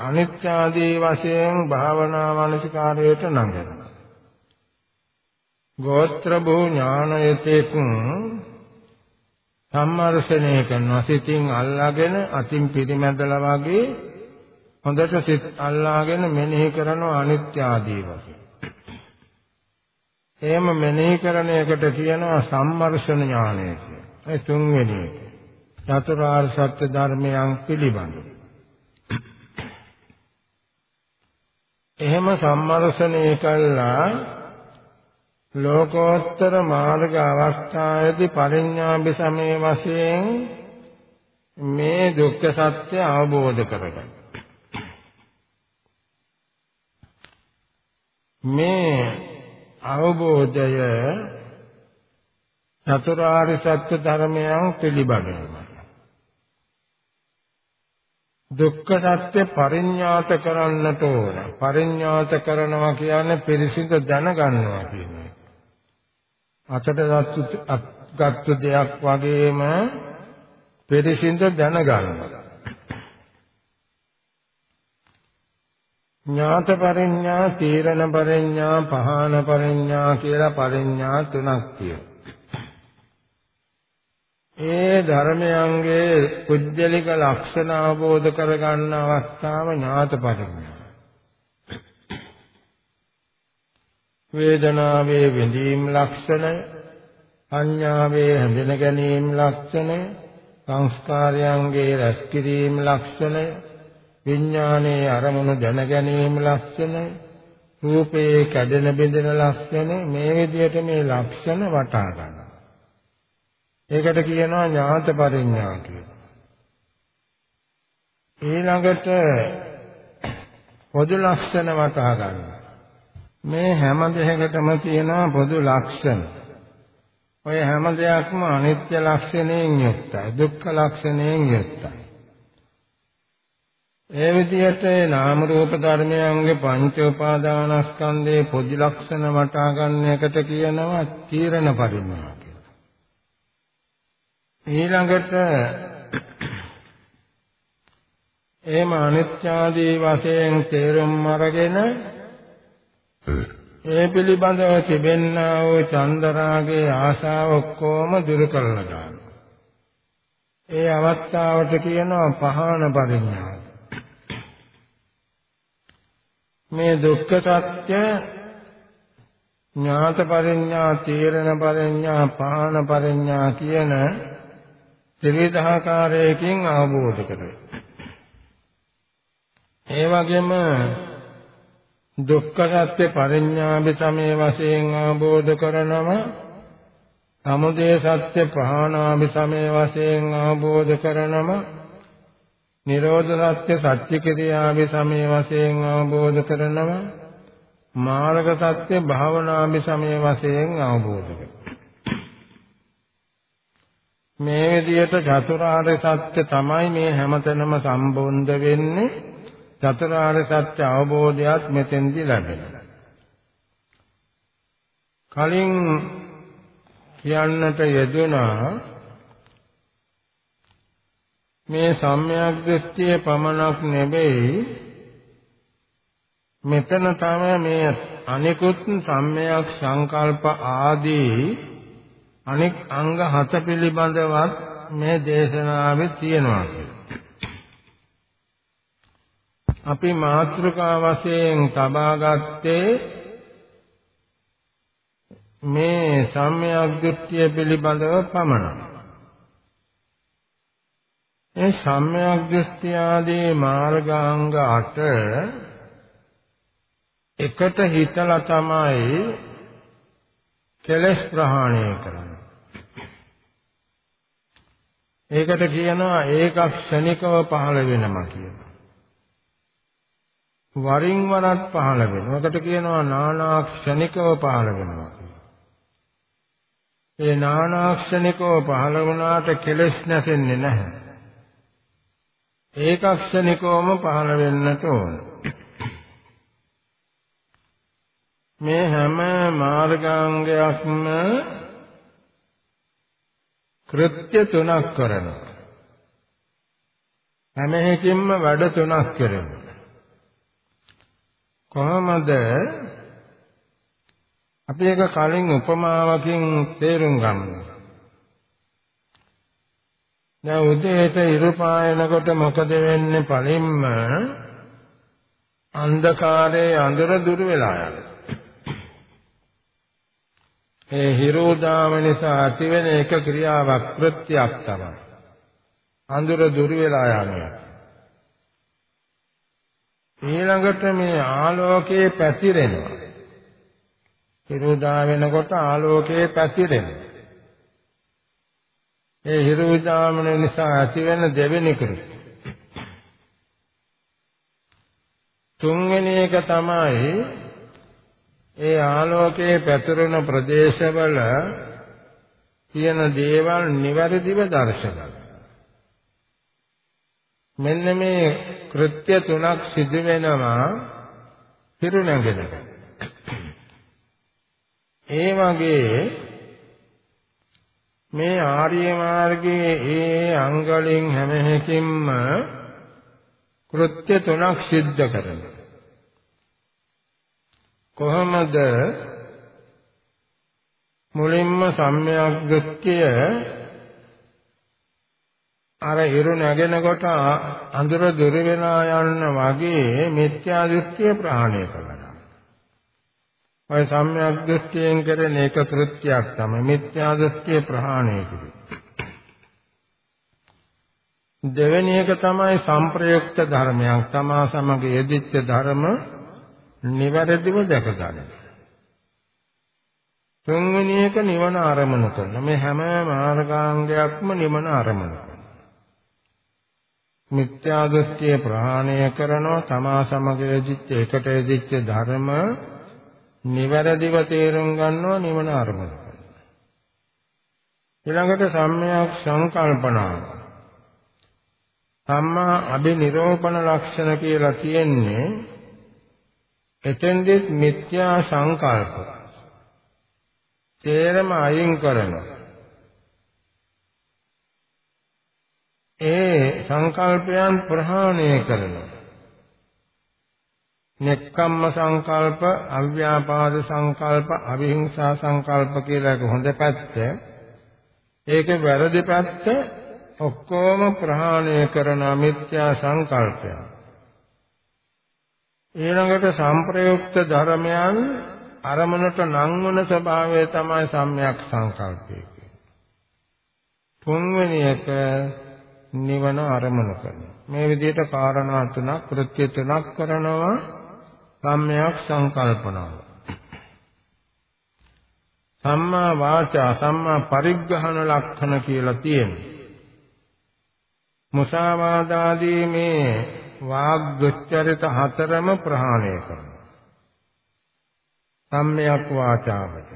අනිත්‍ය ආදී වශයෙන් භාවනා මානසිකාරයට නඟනවා. ගෝත්‍ර භූ ඥානයතෙක් සම්මර්ෂණය කරනවා සිතින් අල්ලාගෙන අතින් පිරිමැදලා වගේ හොඳට සිත් අල්ලාගෙන මෙනෙහි කරනවා අනිත්‍ය ආදී වශයෙන්. එහෙම මෙනෙහි කරන එකට කියනවා සම්මර්ෂණ ඥානය කියලා. ඒ තුන්වෙනි එක. චතුරාර්ය සත්‍ය ධර්මයන් පිළිබඳව. එහෙම සම්මර්ෂණය කළා ලෝකෝත්තර මාර්ග අවස්ථාවේදී පරිඥාභි සමේ වශයෙන් මේ දුක්ඛ සත්‍ය අවබෝධ කරගන්න. මේ අවබෝධය චතුරාර්ය සත්‍ය ධර්මයන් පිළිබඳවයි. දුක්ඛ සත්‍ය පරිඥාත කරන්නට ඕන. පරිඥාත කරනවා කියන්නේ පිරිසිදු දැනගන්නවා කියන එක. අතට ගත්තු දෙයක් වගේම පිරිසිදු දැනගන්නවා. ඥාත පරිඥා, තීරණ පරිඥා, පහාන පරිඥා කියලා පරිඥා තුනක් තියෙනවා. ඒ ධර්මයන්ගේ කුජලික ලක්ෂණ අවබෝධ කරගන්න අවස්ථාව ඥාත පරිඥා. වේදනාවේ විඳීම් ලක්ෂණය, සංඥාවේ හැඳින ගැනීම ලක්ෂණය, සංස්කාරයන්ගේ රැස්කිරීම ලක්ෂණය, විඥානයේ අරමුණු දැන ගැනීම ලක්ෂණය, රූපයේ කැඩෙන බෙදෙන ලක්ෂණ මේ විදිහට මේ ලක්ෂණ වටා ගන්න. ඒකට කියනවා ඥාත පරිඥා කියලා. ඊළඟට පොදු ලක්ෂණ වටහා ගන්න. මේ හැම දෙයකටම තියෙනවා පොදු ලක්ෂණ. ඔය හැම දෙයක්ම අනිත්‍ය ලක්ෂණයෙන් යුක්තයි, දුක්ඛ ලක්ෂණයෙන් යුක්තයි. ඒ විදිහට නාම රූප ධර්මයන්ගේ පංච උපාදානස්කන්ධයේ පොදු ලක්ෂණ වටහා ගන්න එකට කියනවා තීරණ පරිඥා. ඊළඟට එහෙම අනිත්‍යාදී වශයෙන් තේරුම් අරගෙන ඒ පිළිබඳව තිබෙන්නා වූ චන්දරාගේ ආශාව ඔක්කොම දුරු කරලා දානවා. ඒ අවස්ථාවට කියනවා පහාන පරිඥා. මේ දුක්ඛ සත්‍ය ඥාත පරිඥා, තීරණ පරිඥා, පහාන පරිඥා කියන ත්‍රිවිධාකාරයකින් අවබෝධ කරගන්න. ඒ වගේම දුක්ඛ සත්‍ය පරිඥාභි සමේ වශයෙන් අවබෝධ කරනම සමුදය සත්‍ය ප්‍රහාණාභි සමේ වශයෙන් අවබෝධ කරනම නිරෝධ සත්‍ය සත්‍ය ක්‍රියාභි සමේ වශයෙන් අවබෝධ කරනම මාර්ග සත්‍ය භාවනාභි සමේ වශයෙන් අවබෝධ කරනවා මේ විදිහට චතුරාර්ය සත්‍ය තමයි මේ හැමතැනම සම්බොන්ද වෙන්නේ. චතුරාර්ය සත්‍ය අවබෝධයත් මෙතෙන්දී ලැබෙනවා. කලින් කියන්නට යෙදුනා මේ සම්‍යක් දෘෂ්ටියේ පමණක් නෙවෙයි මෙතන තමයි මේ අනිකුත් සම්‍යක් සංකල්ප ආදී අනෙක් අංග හත පිළිබඳවත් මේ දේශනාවේ තියෙනවා අපි මාත්‍රිකා වශයෙන් තබා ගත්තේ මේ සම්‍යක් දෘෂ්ටිය පිළිබඳව පමණයි. ඒ සම්‍යක් දෘෂ්ටි ආදී මාර්ගාංග 8 එකට හිතලා තමයි කෙලස් ප්‍රහාණය කරන්නේ. ඒකට කියනවා ඒක ක්ෂණිකව පහළ වෙනවා කියලා. වරින් වරත් පහළ වෙනවා. ඒකට කියනවා නානා ක්ෂණිකව පහළ වෙනවා කියලා. ඒ නානා ක්ෂණිකව පහළ වුණාට කෙලස් නැසෙන්නේ නැහැ. ඒක ක්ෂණිකවම පහළ වෙන්නට ඕන. මේ හැම මාර්ගාංගයක්ම කෘත්‍ය තුනක් කරනවා. හැම එකකින්ම වැඩ තුනක් කරනවා. කොහොමද අපි එක කලින් උපමාවකින් තේරුම් ගමු. දැන් උදේට ඉරු පායනකොට මොකද වෙන්නේ? පළින්ම අන්ධකාරයේ අඳුර දුර වෙලා යනවා. ඒ හිරෝදාම නිසා ඇතිවෙන එක ක්‍රියාවක් කෘත්‍යයක් තමයි. අඳුර දුර වෙලා යනවා. ඊළඟට මේ ආලෝකයේ පැතිරෙනවා. හිරෝදා වෙනකොට ආලෝකයේ පැතිරෙනවා. ඒ හිරෝදාමන නිසා ඇතිවෙන දෙවෙනි කෘත්‍ය. තුන්වෙනි එක තමයි ඒ ආලෝකයේ පැතුරන ප්‍රදේශවල තියෙන දේවල් නිවැරදිව දර්ශනය. මෙන්න මේ කෘත්‍ය තුනක් සිදු වෙනවා පිරුණඟනක. ඒ වගේ මේ ආර්ය මාර්ගයේ ඒ අංගලින් හැම එකකින්ම කෘත්‍ය තුනක් සිද්ධ කරනවා. කොහොමද මුලින්ම සම්‍යක් දෘෂ්ටිය අර ඉරු නැගෙනකොට අඳුර දුර වෙලා යන වගේ මිත්‍යා දෘෂ්ටිය ප්‍රහාණය කරනවා. ඔය සම්‍යක් දෘෂ්ටියෙන් කරන එක කෘත්‍යයක් තමයි මිත්‍යා දෘෂ්ටිය ප්‍රහාණය කිරීම. දෙවෙනි එක තමයි සංප්‍රයුක්ත ධර්මයක්. තමා සමග යෙදිච්ච ධර්ම නිවැරදිව දැක ගන්න. තුන්වෙනි එක නිවන ආරමුණු කරන මේ හැම මාර්ගාංගයක්ම නිවන ආරමුණු කරන. මිත්‍යා දෘෂ්ටිය ප්‍රහාණය කරනවා තමා සමග යෙදිච්ච එකට යෙදිච්ච ධර්ම නිවැරදිව තේරුම් ගන්නවා නිවන ආරමුණු කරනවා. ඊළඟට සම්මයක් සංකල්පනාව. සම්මා අභිනිරෝපණ ලක්ෂණ කියලා කියන්නේ එතෙන්දෙත් මිත්‍යා සංකල්ප තේරම අයින් කරනවා ඒ සංකල්පයන් ප්‍රහාණය කරනවා නෙක්ඛම්ම සංකල්ප, අව්‍යාපාද සංකල්ප, අවිහිංසා සංකල්ප කියලා එක හොඳ පැත්ත. ඒකේ වැරදි පැත්ත ඔක්කොම ප්‍රහාණය කරන මිත්‍යා සංකල්පයන්. ඊළඟට සංප්‍රයුක්ත ධර්මයන් අරමුණට නංවන ස්වභාවය තමයි සම්‍යක් සංකල්පය තුන්වෙනි එක නිවන අරමුණු කරනවා. මේ විදිහට කාරණා තුනක් කෘත්‍ය තුනක් කරනවා සම්‍යක් සංකල්පනාව. සම්මා වාචා සම්මා පරිග්‍රහණ ලක්ෂණ කියලා තියෙනවා. මුසාවාදාදී මේ වාග් දුච්චරිත හතරම ප්‍රහාණය කරනවා. සම්මයක් වාචාවට.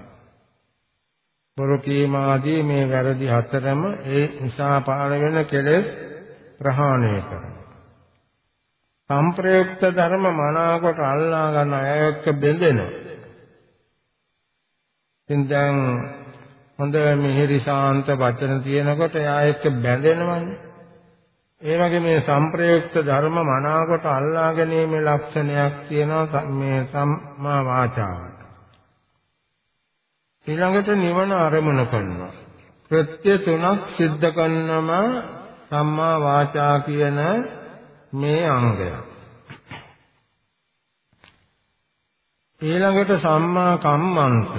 බොරු කීමාදී මේ වැරදි හතරම ඒ නිසා පාල වෙන කෙලෙස් ප්‍රහාණය කරනවා. සංප්‍රයුක්ත ධර්ම මනාවකට අල්ලා ගන්න අය එක්ක බැඳෙනවා. ඉතින් දැන් හොඳ මිහිරි ශාන්ත වචන තියෙනකොට එයා එක්ක බැඳෙනවනේ. ඒ වගේ මේ සංප්‍රයුක්ත ධර්ම මනාවකට අල්ලා ගැනීමේ ලක්ෂණයක් තියෙනවා මේ සම්මා වාචාවට. ඊළඟට නිවන අරමුණු කරනවා. කෘත්‍ය තුනක් සිද්ධ කරනම සම්මා වාචා කියන මේ අංගය. ඊළඟට සම්මා කම්මන්ත.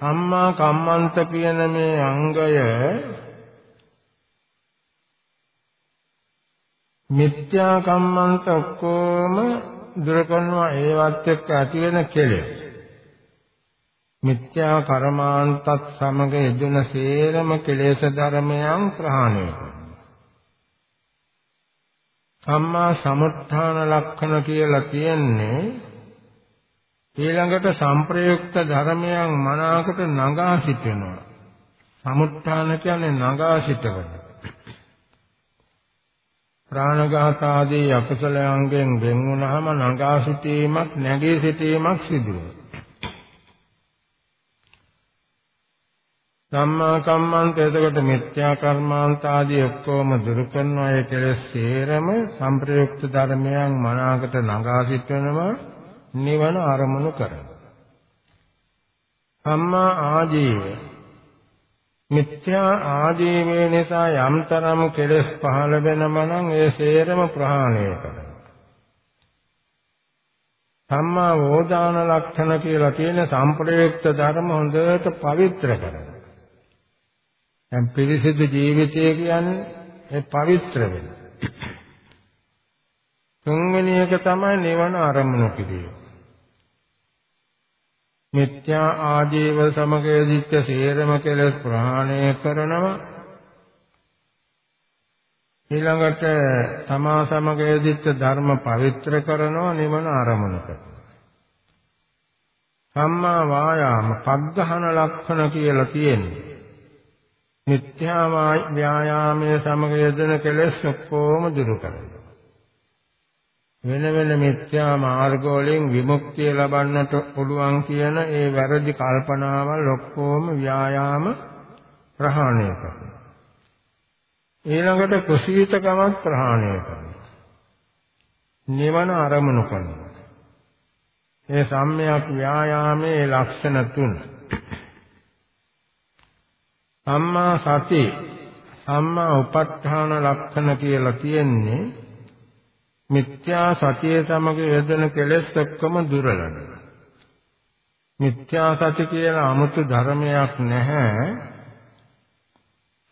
සම්මා කම්මන්ත කියන මේ අංගය මිත්‍යා කම්මන්ත ඔක්කොම දුර කරනවා ඒවත් එක්ක ඇති වෙන කෙලෙස්. මිත්‍යා කර්මාන්තත් සමග යෙදුන සේරම කෙලෙස් ධර්මයන් ප්‍රහාණය කරනවා. සම්මා සමුත්ථාන ලක්ෂණ කියලා කියන්නේ ඊළඟට සංප්‍රයුක්ත ධර්මයන් මනාකට නගා සිටිනවා. සමුත්ථාන කියන්නේ නගා සිටවන. ප්‍රාණඝාත ආදී අකුසලයන්ගෙන් වෙන් වුණාම නගා සිටීමක් නැගී සිටීමක් සිදු වෙනවා. සම්මා කම්මන්ත එතකොට මිත්‍යා කර්මාන්ත ආදී ඔක්කොම දුරු කරන අය කෙලෙස් සේරම සංප්‍රයුක්ත ධර්මයන් මනාකට නගා සිටවනවා නිවන අරමුණු කරනවා. සම්මා ආජීව මිත්‍යා ආජීවය නිසා යම්තරම් කෙලෙස් පහළ වෙනම නම් ඒ සේරම ප්‍රහාණය කරනවා. සම්මා වෝදාන ලක්ෂණ කියලා තියෙන සම්ප්‍රයුක්ත ධර්ම හොඳට පවිත්‍ර කරනවා. දැන් පිරිසිදු ජීවිතය කියන්නේ ඒ පවිත්‍ර වෙන. තුන්වෙනි එක තමයි නිවන අරමුණු කිරීම. මිත්‍යා ආජීව සමග යෙදිච්ච සේරම කෙලස් ප්‍රහාණය කරනවා. ඊළඟට තමා සමග යෙදිච්ච ධර්ම පවිත්‍ර කරනවා නිවන ආරමුණු කරනවා සම්මා වායාම පග්ගහන ලක්ෂණ කියලා තියෙන්නේ මිත්‍යා ව්‍යායාමයේ සමග යෙදෙන කෙලෙස් ඔක්කොම දුරු කරනවා. වෙන වෙන මිත්‍යා මාර්ග වලින් විමුක්තිය ලබන්නට පුළුවන් කියන ඒ වැරදි කල්පනාවල් ඔක්කොම ව්‍යායාම ප්‍රහාණය කරනවා. ඊළඟට කුසීතකමත් ප්‍රහාණය කරනවා. නිවන අරමුණු කරනවා. ඒ සම්මයක් ව්‍යායාමයේ ලක්ෂණ තුන. සම්මා සති සම්මා උපට්ඨාන ලක්ෂණ කියලා තියෙන්නේ මිත්‍යා සතිය සමග යෙදෙන කෙලෙස් ඔක්කොම දුරලන. මිත්‍යා සති කියලා 아무තු ධර්මයක් නැහැ.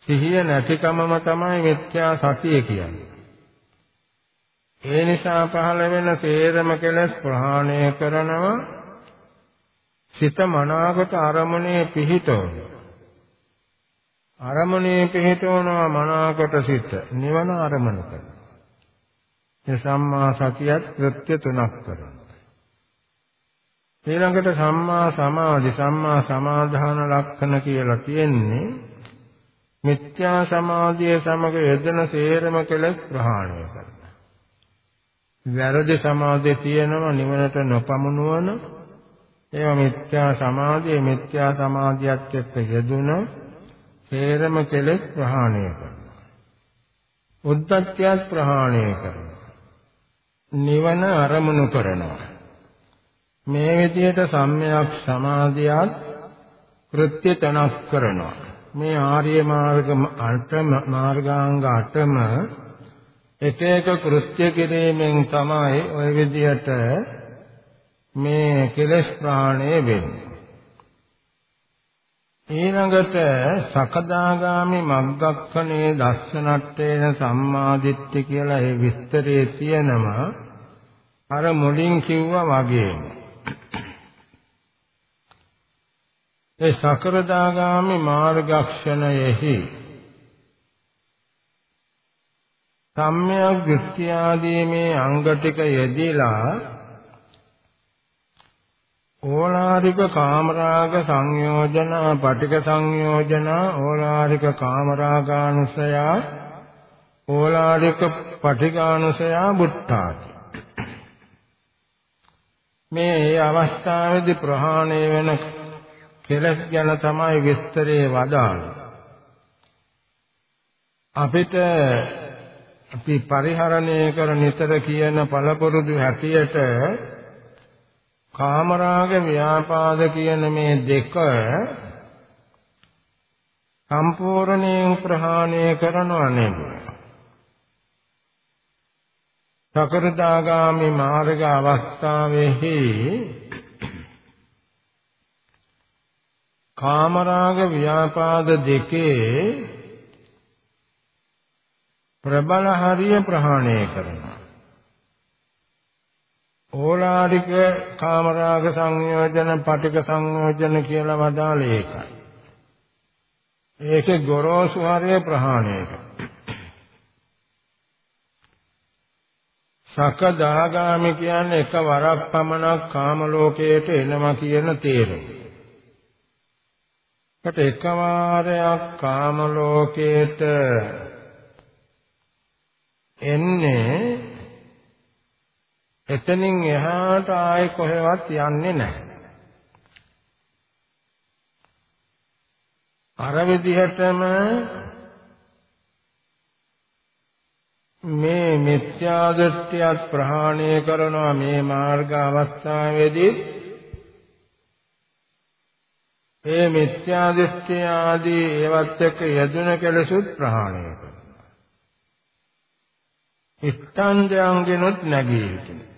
සිහිය නැතිකමම තමයි මිත්‍යා සතිය කියන්නේ. ඒ නිසා පහළ වෙන තේරම කෙලෙස් ප්‍රහාණය කරනවා සිත මනාවකට අරමුණේ පිහිටවන. අරමුණේ පිහිටවනවා මනාවකට සිත නිවන අරමුණ කරනවා. ඒ සම්මා සතියත් කෘත්‍ය තුනක් කරනවා. ඊළඟට සම්මා සමාධි සම්මා සමාධාන ලක්ෂණ කියලා තියෙන්නේ මිත්‍යා සමාධිය සමග යෙදෙන සේරම කෙලෙස් ප්‍රහාණය කරනවා. වැරදි සමාධිය තියෙනව නිවනට නොපමුණුවන ඒවා මිත්‍යා සමාධිය මිත්‍යා සමාධියත් එක්ක යෙදුන සේරම කෙලෙස් ප්‍රහාණය කරනවා. උද්දච්චයත් ප්‍රහාණය කරනවා. නිවන අරමුණු කරනවා. මේ විදිහට සම්මයක් සමාධියත් කෘත්‍ය තනක් කරනවා. මේ ආර්ය මාර්ග අටම මාර්ගාංග අටම එක එක කෘත්‍ය කිරීමෙන් තමයි ওই විදිහට මේ කෙලෙස් ප්‍රාණය වෙන්නේ. ඊළඟට සකදාගාමි මග්ගක්ඛනේ දස්සනට්ඨේන සම්මාදිට්ඨි කියලා ඒ විස්තරයේ තියෙනවා අර මුලින් කිව්වා වගේම. ඒ සකරදාගාමි මාර්ගක්ෂණයෙහි සම්‍යක් දෘෂ්ටි ආදී මේ අංග ටික යෙදিলা ඕලාරික කාමරාග සංයෝජන පටික සංයෝජන ඕලාරික කාමරාගානුසය ඕලාරික පටිඝානුසය බුද්ධාති මේ අවස්ථාවේදී ප්‍රහාණය වෙන කෙලස් ගැන තමයි විස්තරේ වදාළේ. අපිට අපි පරිහරණය කර නිතර කියන පළපුරුදු හැටියට කාමරාග ව්‍යාපාද කියන මේ දෙක සම්පූර්ණයෙන් ප්‍රහාණය කරනව නෙමෙයි. සකෘදාගාමි මාර්ග අවස්ථාවේහි කාමරාග ව්‍යාපාද දෙකේ ප්‍රබල හරිය ප්‍රහාණය කරනවා. ඕලාරික කාමරාග සංයෝජන, පටික සංයෝජන කියලා වදාළේ ඒකයි. ඒකේ ගොරෝසු හරය ප්‍රහාණයක. සකදාගාමි කියන්නේ එක වරක් පමණක් කාම ලෝකයට එනවා කියන තේරුම. කට එකවරයක් කාම ලෝකයට එන්නේ එතනින් එහාට ආයෙ කොහෙවත් යන්නේ නැහැ. අර විදිහටම මේ මිත්‍යා දෘෂ්ටියත් ප්‍රහාණය කරනවා මේ මාර්ග අවස්ථාවේදී ඒ මිත්‍යා දෘෂ්ටි ආදී ඒවත් එක්ක යෙදුන කෙලෙසුත් ප්‍රහාණය කරනවා. ස්කන්ධයන්ගෙනුත් නැගී සිටින.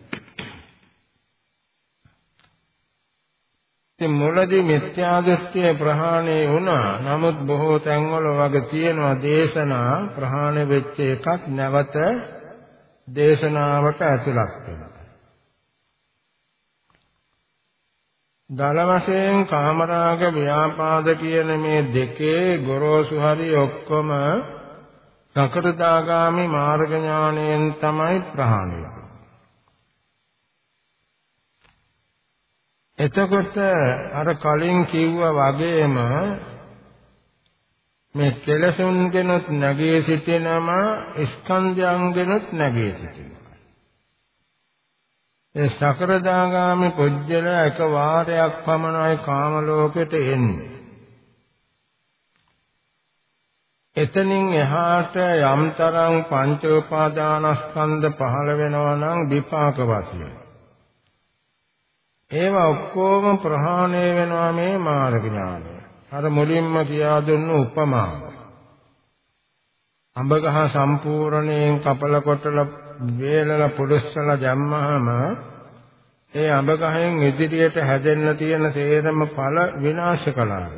ඉතින් මුලදී මිත්‍යා දෘෂ්ටිය ප්‍රහාණය වුණා. නමුත් බොහෝ තැන්වල වගේ තියෙනවා දේශනා ප්‍රහාණය වෙච්ච එකක් නැවත දේශනාවට ඇතුළත් වෙනවා. දල වශයෙන් කාමරාග ව්‍යාපාද කියන මේ දෙකේ ගොරෝසු හරි ඔක්කොම සකෘදාගාමි මාර්ග ඥාණයෙන් තමයි ප්‍රහාණය වෙන්නේ. එතකොට අර කලින් කිව්වා වගේම මේ කෙලසුන්ගෙනුත් නැගී සිටිනම ස්කන්ධයන්ගෙනුත් නැගී සිටිනවා. ඒ සකරදාගාමි පුජ්‍යල එක වාරයක් පමණයි කාම ලෝකෙට එන්නේ. එතනින් එහාට යම්තරම් පංච උපාදානස්කන්ධ පහළ වෙනවා නම් විපාක වශයෙන් ඒවා ඔක්කොම ප්‍රහාණය වෙනවා මේ මාර්ග ඥානය. අර මුලින්ම කියා දුන්නු උපමාව. අඹ ගහ සම්පූර්ණයෙන් කපල කොටල වේලලා පුරුස්සලා දැම්මහම ඒ අඹ ගහෙන් ඉදිරියට හැදෙන්න තියෙන සේරම ඵල විනාශ කළා.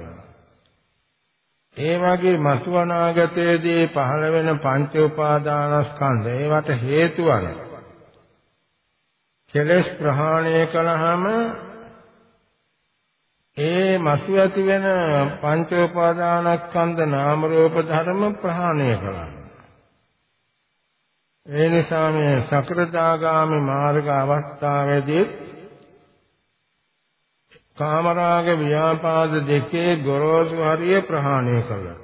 ඒ වගේ මතු අනාගතයේදී පහළ වෙන පංච උපාදානස්කන්ධ ඒවට හේතු වන කෙලෙස් ප්‍රහාණය කළාම ඒ මසු ඇති වෙන පංච උපාදානස්කන්ධ නාම රූප ධර්ම ප්‍රහාණය කළා. ඒ නිසා මේ සකෘදාගාමි මාර්ග අවස්ථාවේදී කාමරාග ව්‍යාපාද දෙකේ ගොරෝසු හරිය ප්‍රහාණය කළා.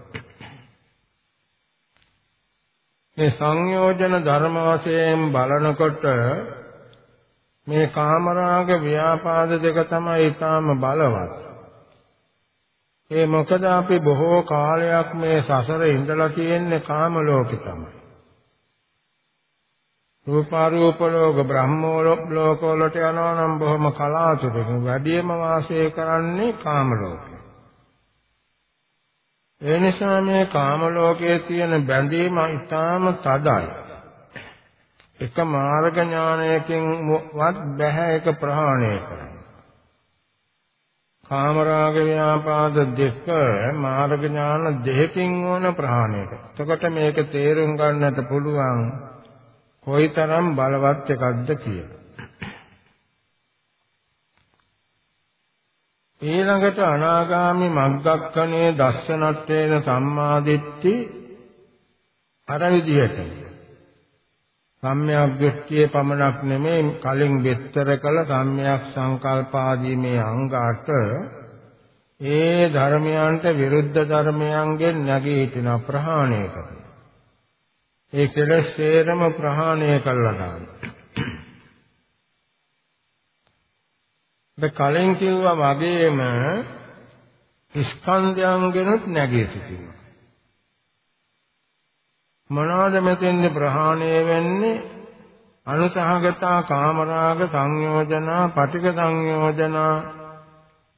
මේ සංයෝජන ධර්ම වශයෙන් බලනකොට මේ කාමරාග ව්‍යාපාද දෙක තමයි ඊටාම බලවත්. ඒ මොකද අපි බොහෝ කාලයක් මේ සසර ඉඳලා තියෙන්නේ කාම ලෝකෙ තමයි. රූපාරූප ලෝක බ්‍රහ්මෝලෝක වලට යනවා නම් බොහොම කලාතුරකින් වැඩිම වාසය කරන්නේ කාම ලෝකෙ. ඒ නිසා මේ කාම ලෝකයේ තියෙන බැඳීම ඊටාම තදයි. එක මාර්ග ඥානයකින්වත් බෑ එක ප්‍රහාණය කරන්න. කාමරාග ව්‍යාපාද දෙක මාර්ග ඥාන දෙකකින් වන ප්‍රහාණයක. එතකොට මේක තේරුම් ගන්නට පුළුවන් කොයිතරම් බලවත් එකක්ද කියලා. ඊළඟට අනාගාමි මග්ගක්කණේ දස්සනත්තේන සම්මාදිට්ඨි අර විදිහට සම්‍යක් දෘෂ්ටියේ පමණක් නෙමේ කලින් විස්තර කළ සම්‍යක් සංකල්පාදී මේ අංගාට ඒ ධර්මයන්ට විරුද්ධ ධර්මයන්ගෙන් නැගී සිටින ප්‍රහාණය කරන. ඒ කෙලෙස් සේරම ප්‍රහාණය කළා දාන. කලින් කිව්වා වගේම ස්කන්ධයන්ගෙනුත් නැගී සිටිනවා. මොනවාද මෙතෙන්ද ප්‍රහාණය වෙන්නේ? අනුසහගතා කාමරාග සංයෝජනා පටික සංයෝජනා.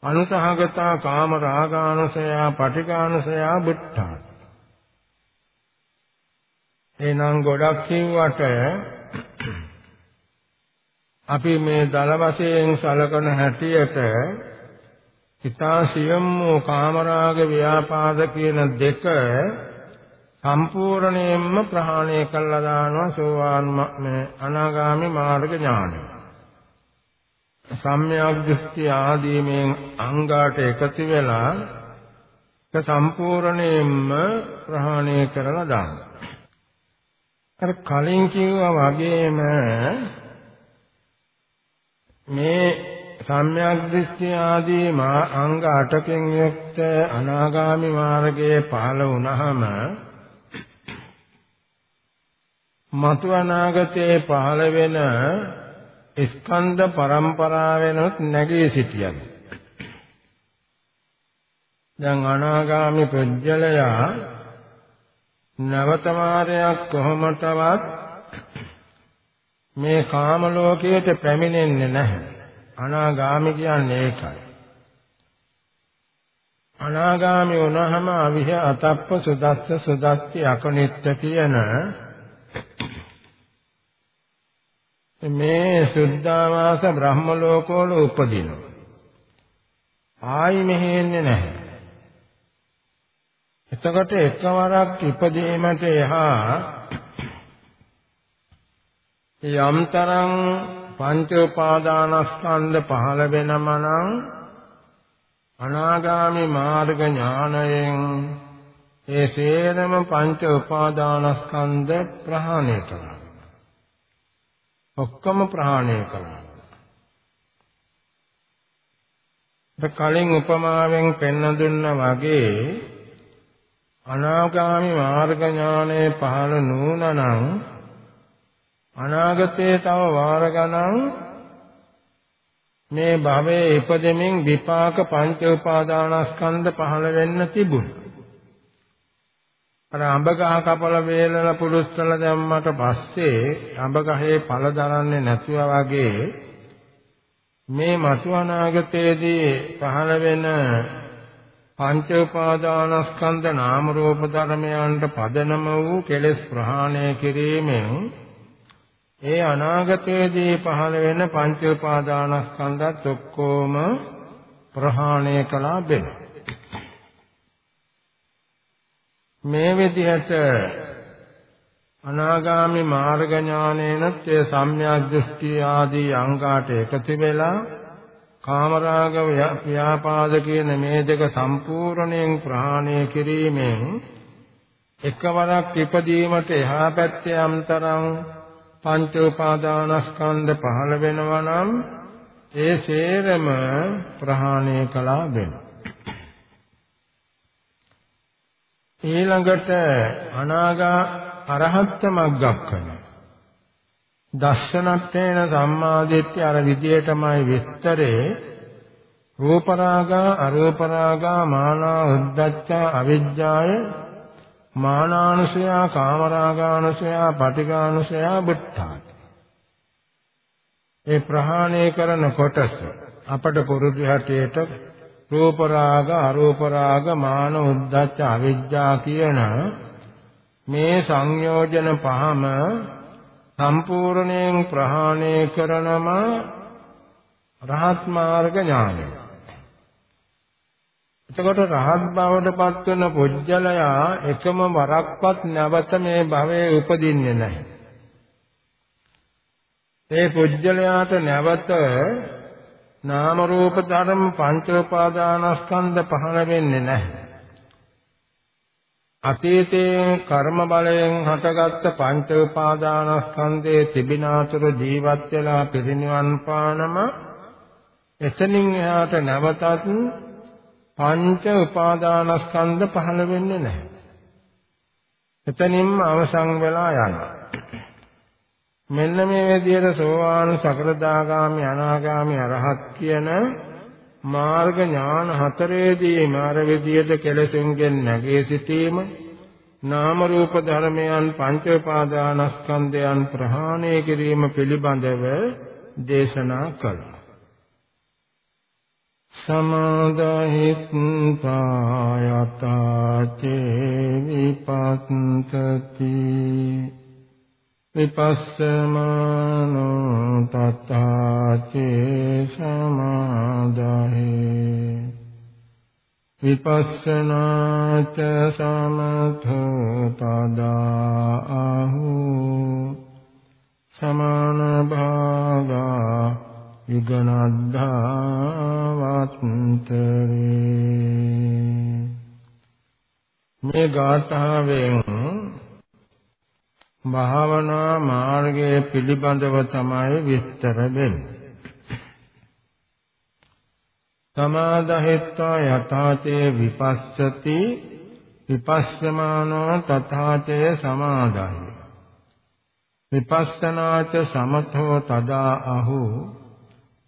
අනුසහගතා කාමරාගානුසයා පටිකානුසයා බුද්ධා. එනම් ගොඩක් කිව්වට අපි මේ දල වශයෙන් සලකන හැටියට හිතා සියම් වූ කාමරාග ව්‍යාපාද කියන දෙක සම්පූර්ණයෙන්ම ප්‍රහාණය කළා දානවා සෝවාන් මේ අනාගාමි මාර්ග ඥානය. සම්‍යක් දෘෂ්ටි ආදී මේ අංගාට එකතු වෙලා ඒක සම්පූර්ණයෙන්ම ප්‍රහාණය කරලා දාන්න. අර කලින් කිව්වා වගේම මේ සම්‍යක් දෘෂ්ටි ආදී අංග 8කින් යුක්ත අනාගාමි මාර්ගයේ පහළ වුණාම මතු අනාගතයේ පහළ වෙන ස්කන්ධ පරම්පරාවෙනොත් නැගී සිටියද? දැන් අනාගාමි පුජ්‍යලයා නවතමාරයක් කොහොමදවත් මේ කාම ලෝකයට පැමිණෙන්නේ නැහැ. අනාගාමි කියන්නේ ඒකයි. අනාගාමි වුණාම අවිහ අතප්ප සුදස්ස සුදස්ති අකනිත්ත කියන මේ සුද්ධාවාස බ්‍රහ්ම ලෝකවල උපදිනවා. ආයි මෙහෙන්නේ නැහැ. එතකොට එකවරක් ඉපදීමට එහා යම්තරම් පංච උපාදානස්කන්ධ පහළ වෙනම නම් අනාගාමි මාර්ග ඥානයෙන් ඒ සේරම පංච උපාදානස්කන්ධ ප්‍රහාණය කරනවා. ඔක්කොම ප්‍රහාණය කළා. කලින් උපමාවෙන් පෙන්න දුන්නා වගේ අනාගාමි මාර්ග ඥානයේ පහළ නුනනම් අනාගතයේ තව වාර ගණන් මේ භවයේ ඉපදෙමින් විපාක පංච උපාදානස්කන්ධ පහළ වෙන්න තිබුණා. අර අඹ ගහ කපල වේලලා පුරුස්සල දැම්මට පස්සේ අඹ ගහේ පළ දරන්නේ නැතුව වගේ මේ මතු අනාගතයේදී පහළ වෙන පංච උපාදානස්කන්ධ නාම රූප ධර්මයන්ට පදනම වූ කෙලෙස් ප්‍රහාණය කිරීමෙන් ඒ අනාගතයේදී පහළ වෙන පංච උපාදානස්කන්ධත් ඔක්කොම ප්‍රහාණය කළා බෙනවා මේ විදිහට අනාගාමි මාර්ග ඥානේනත් ඒ සම්‍යක් දෘෂ්ටි ආදී අංගාට එකතු වෙලා කාමරාග ව්‍යාපාද කියන මේ දෙක සම්පූර්ණයෙන් ප්‍රහාණය කිරීමෙන් එකවරක් ඉපදීමට එහා පැත්තේ යම්තරම් පංච උපාදානස්කන්ධ පහළ වෙනවා නම් ඒ සේරම ප්‍රහාණය කළා වෙනවා. ඊළඟට අනාගා අරහත් මග්ගක්කන දස්සනත්තේන සම්මාදිට්ඨිය අර විදියටමයි විස්තරේ. රූපරාගා අරූපරාගා මානා උද්දච්චා අවිජ්ජාය මානානුසය කාමරාගානුසය පටිඝානුසය බුද්ධාට ඒ ප්‍රහාණය කරන කොටස අපට පුරුදු හැටියට රූප රාග අරූප රාග මාන උද්දච්ච අවිජ්ජා කියන මේ සංයෝජන පහම සම්පූර්ණයෙන් ප්‍රහාණය කරනම රහත් මාර්ග ඥානය. එතකොට රහත් බවට පත් වෙන පුජ්‍යලයා එකම වරක්වත් නැවත මේ භවයේ උපදින්නේ නැහැ. ඒ පුජ්‍යලයාට නැවත නාම රූප ධර්ම පංච උපාදානස්කන්ධ පහළ වෙන්නේ නැහැ. අතීතයේ කර්ම බලයෙන් හටගත්ත පංච උපාදානස්කන්ධයේ තිබිනාතුරු ජීවත් වෙලා පිරිනිවන් පානම එතනින් එහාට නැවතත් පංච උපාදානස්කන්ධ පහළ වෙන්නේ නැහැ. එතනින්ම අවසන් වෙලා යනවා. මෙන්න මේ විදිහට සෝවාන් සකලදාගාමි අනාගාමි අරහත් කියන මාර්ග ඥාන හතරේදී මාර විදියට කෙලසුන්ගෙන් නැගී සිටීම නාම රූප ධර්මයන් පංච උපාදානස්කන්ධයන් ප්‍රහාණය කිරීම පිළිබඳව දේශනා කළා. සමාදහිත්තායතාචේ විපස්සති විපස්සමානෝ තත්තාචේ සමාදාහේ විපස්සනාච සමථ තදාහු සමාන භාගා යුගනද්ධාවත්තරේ මේ ගාථාවෙන් භාවනා මාර්ගයේ පිළිබඳව තමයි විස්තර වෙන්නේ. සමාදහෙත්වා යථාතේ විපස්සති. විපස්සමානෝ තථාතේ සමාදාය විපස්සනාච සමතෝ තදා අහු.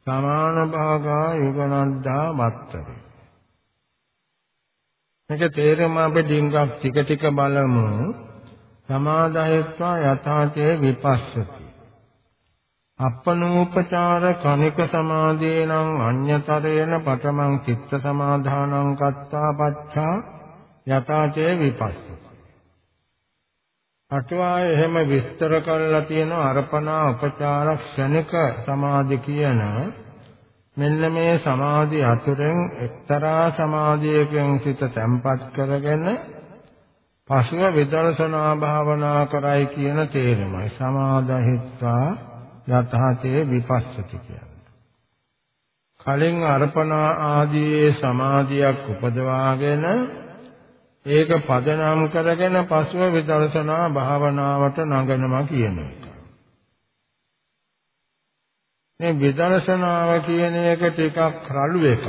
සමාන භාගා යුගනද්දා වත්තරේ. මේක තේරෙම අපි ඩිංගක් ටික ටික බලමු. සමාදායත්වා යථාතේ විපස්සති. අපනෝපචාර කනික සමාදේනං අඤ්‍යතරේන පඨමං චිත්ත සමාධානං කත්තා පච්ඡා යථාචේ විපස්සති. අටුවාය එහෙම විස්තර කරලා තියෙන අර්පණා උපචාර ක්ෂණික සමාධි කියන මෙන්න මේ සමාධි අතුරෙන් එක්තරා සමාධියකින් සිත තැම්පත් කරගෙන පසුව විදර්ශනා භාවනා කරයි කියන තේරුමයි සමාදහිත්වා යතහතේ විපස්සති කියන්නේ. කලින් අර්පණා ආදී සමාධියක් උපදවාගෙන ඒක පදනම් කරගෙන පසුව විදර්ශනා භාවනාවට නඟනවා කියන එක. මේ විදර්ශනාව කියන එක ටිකක් රළු එකක්.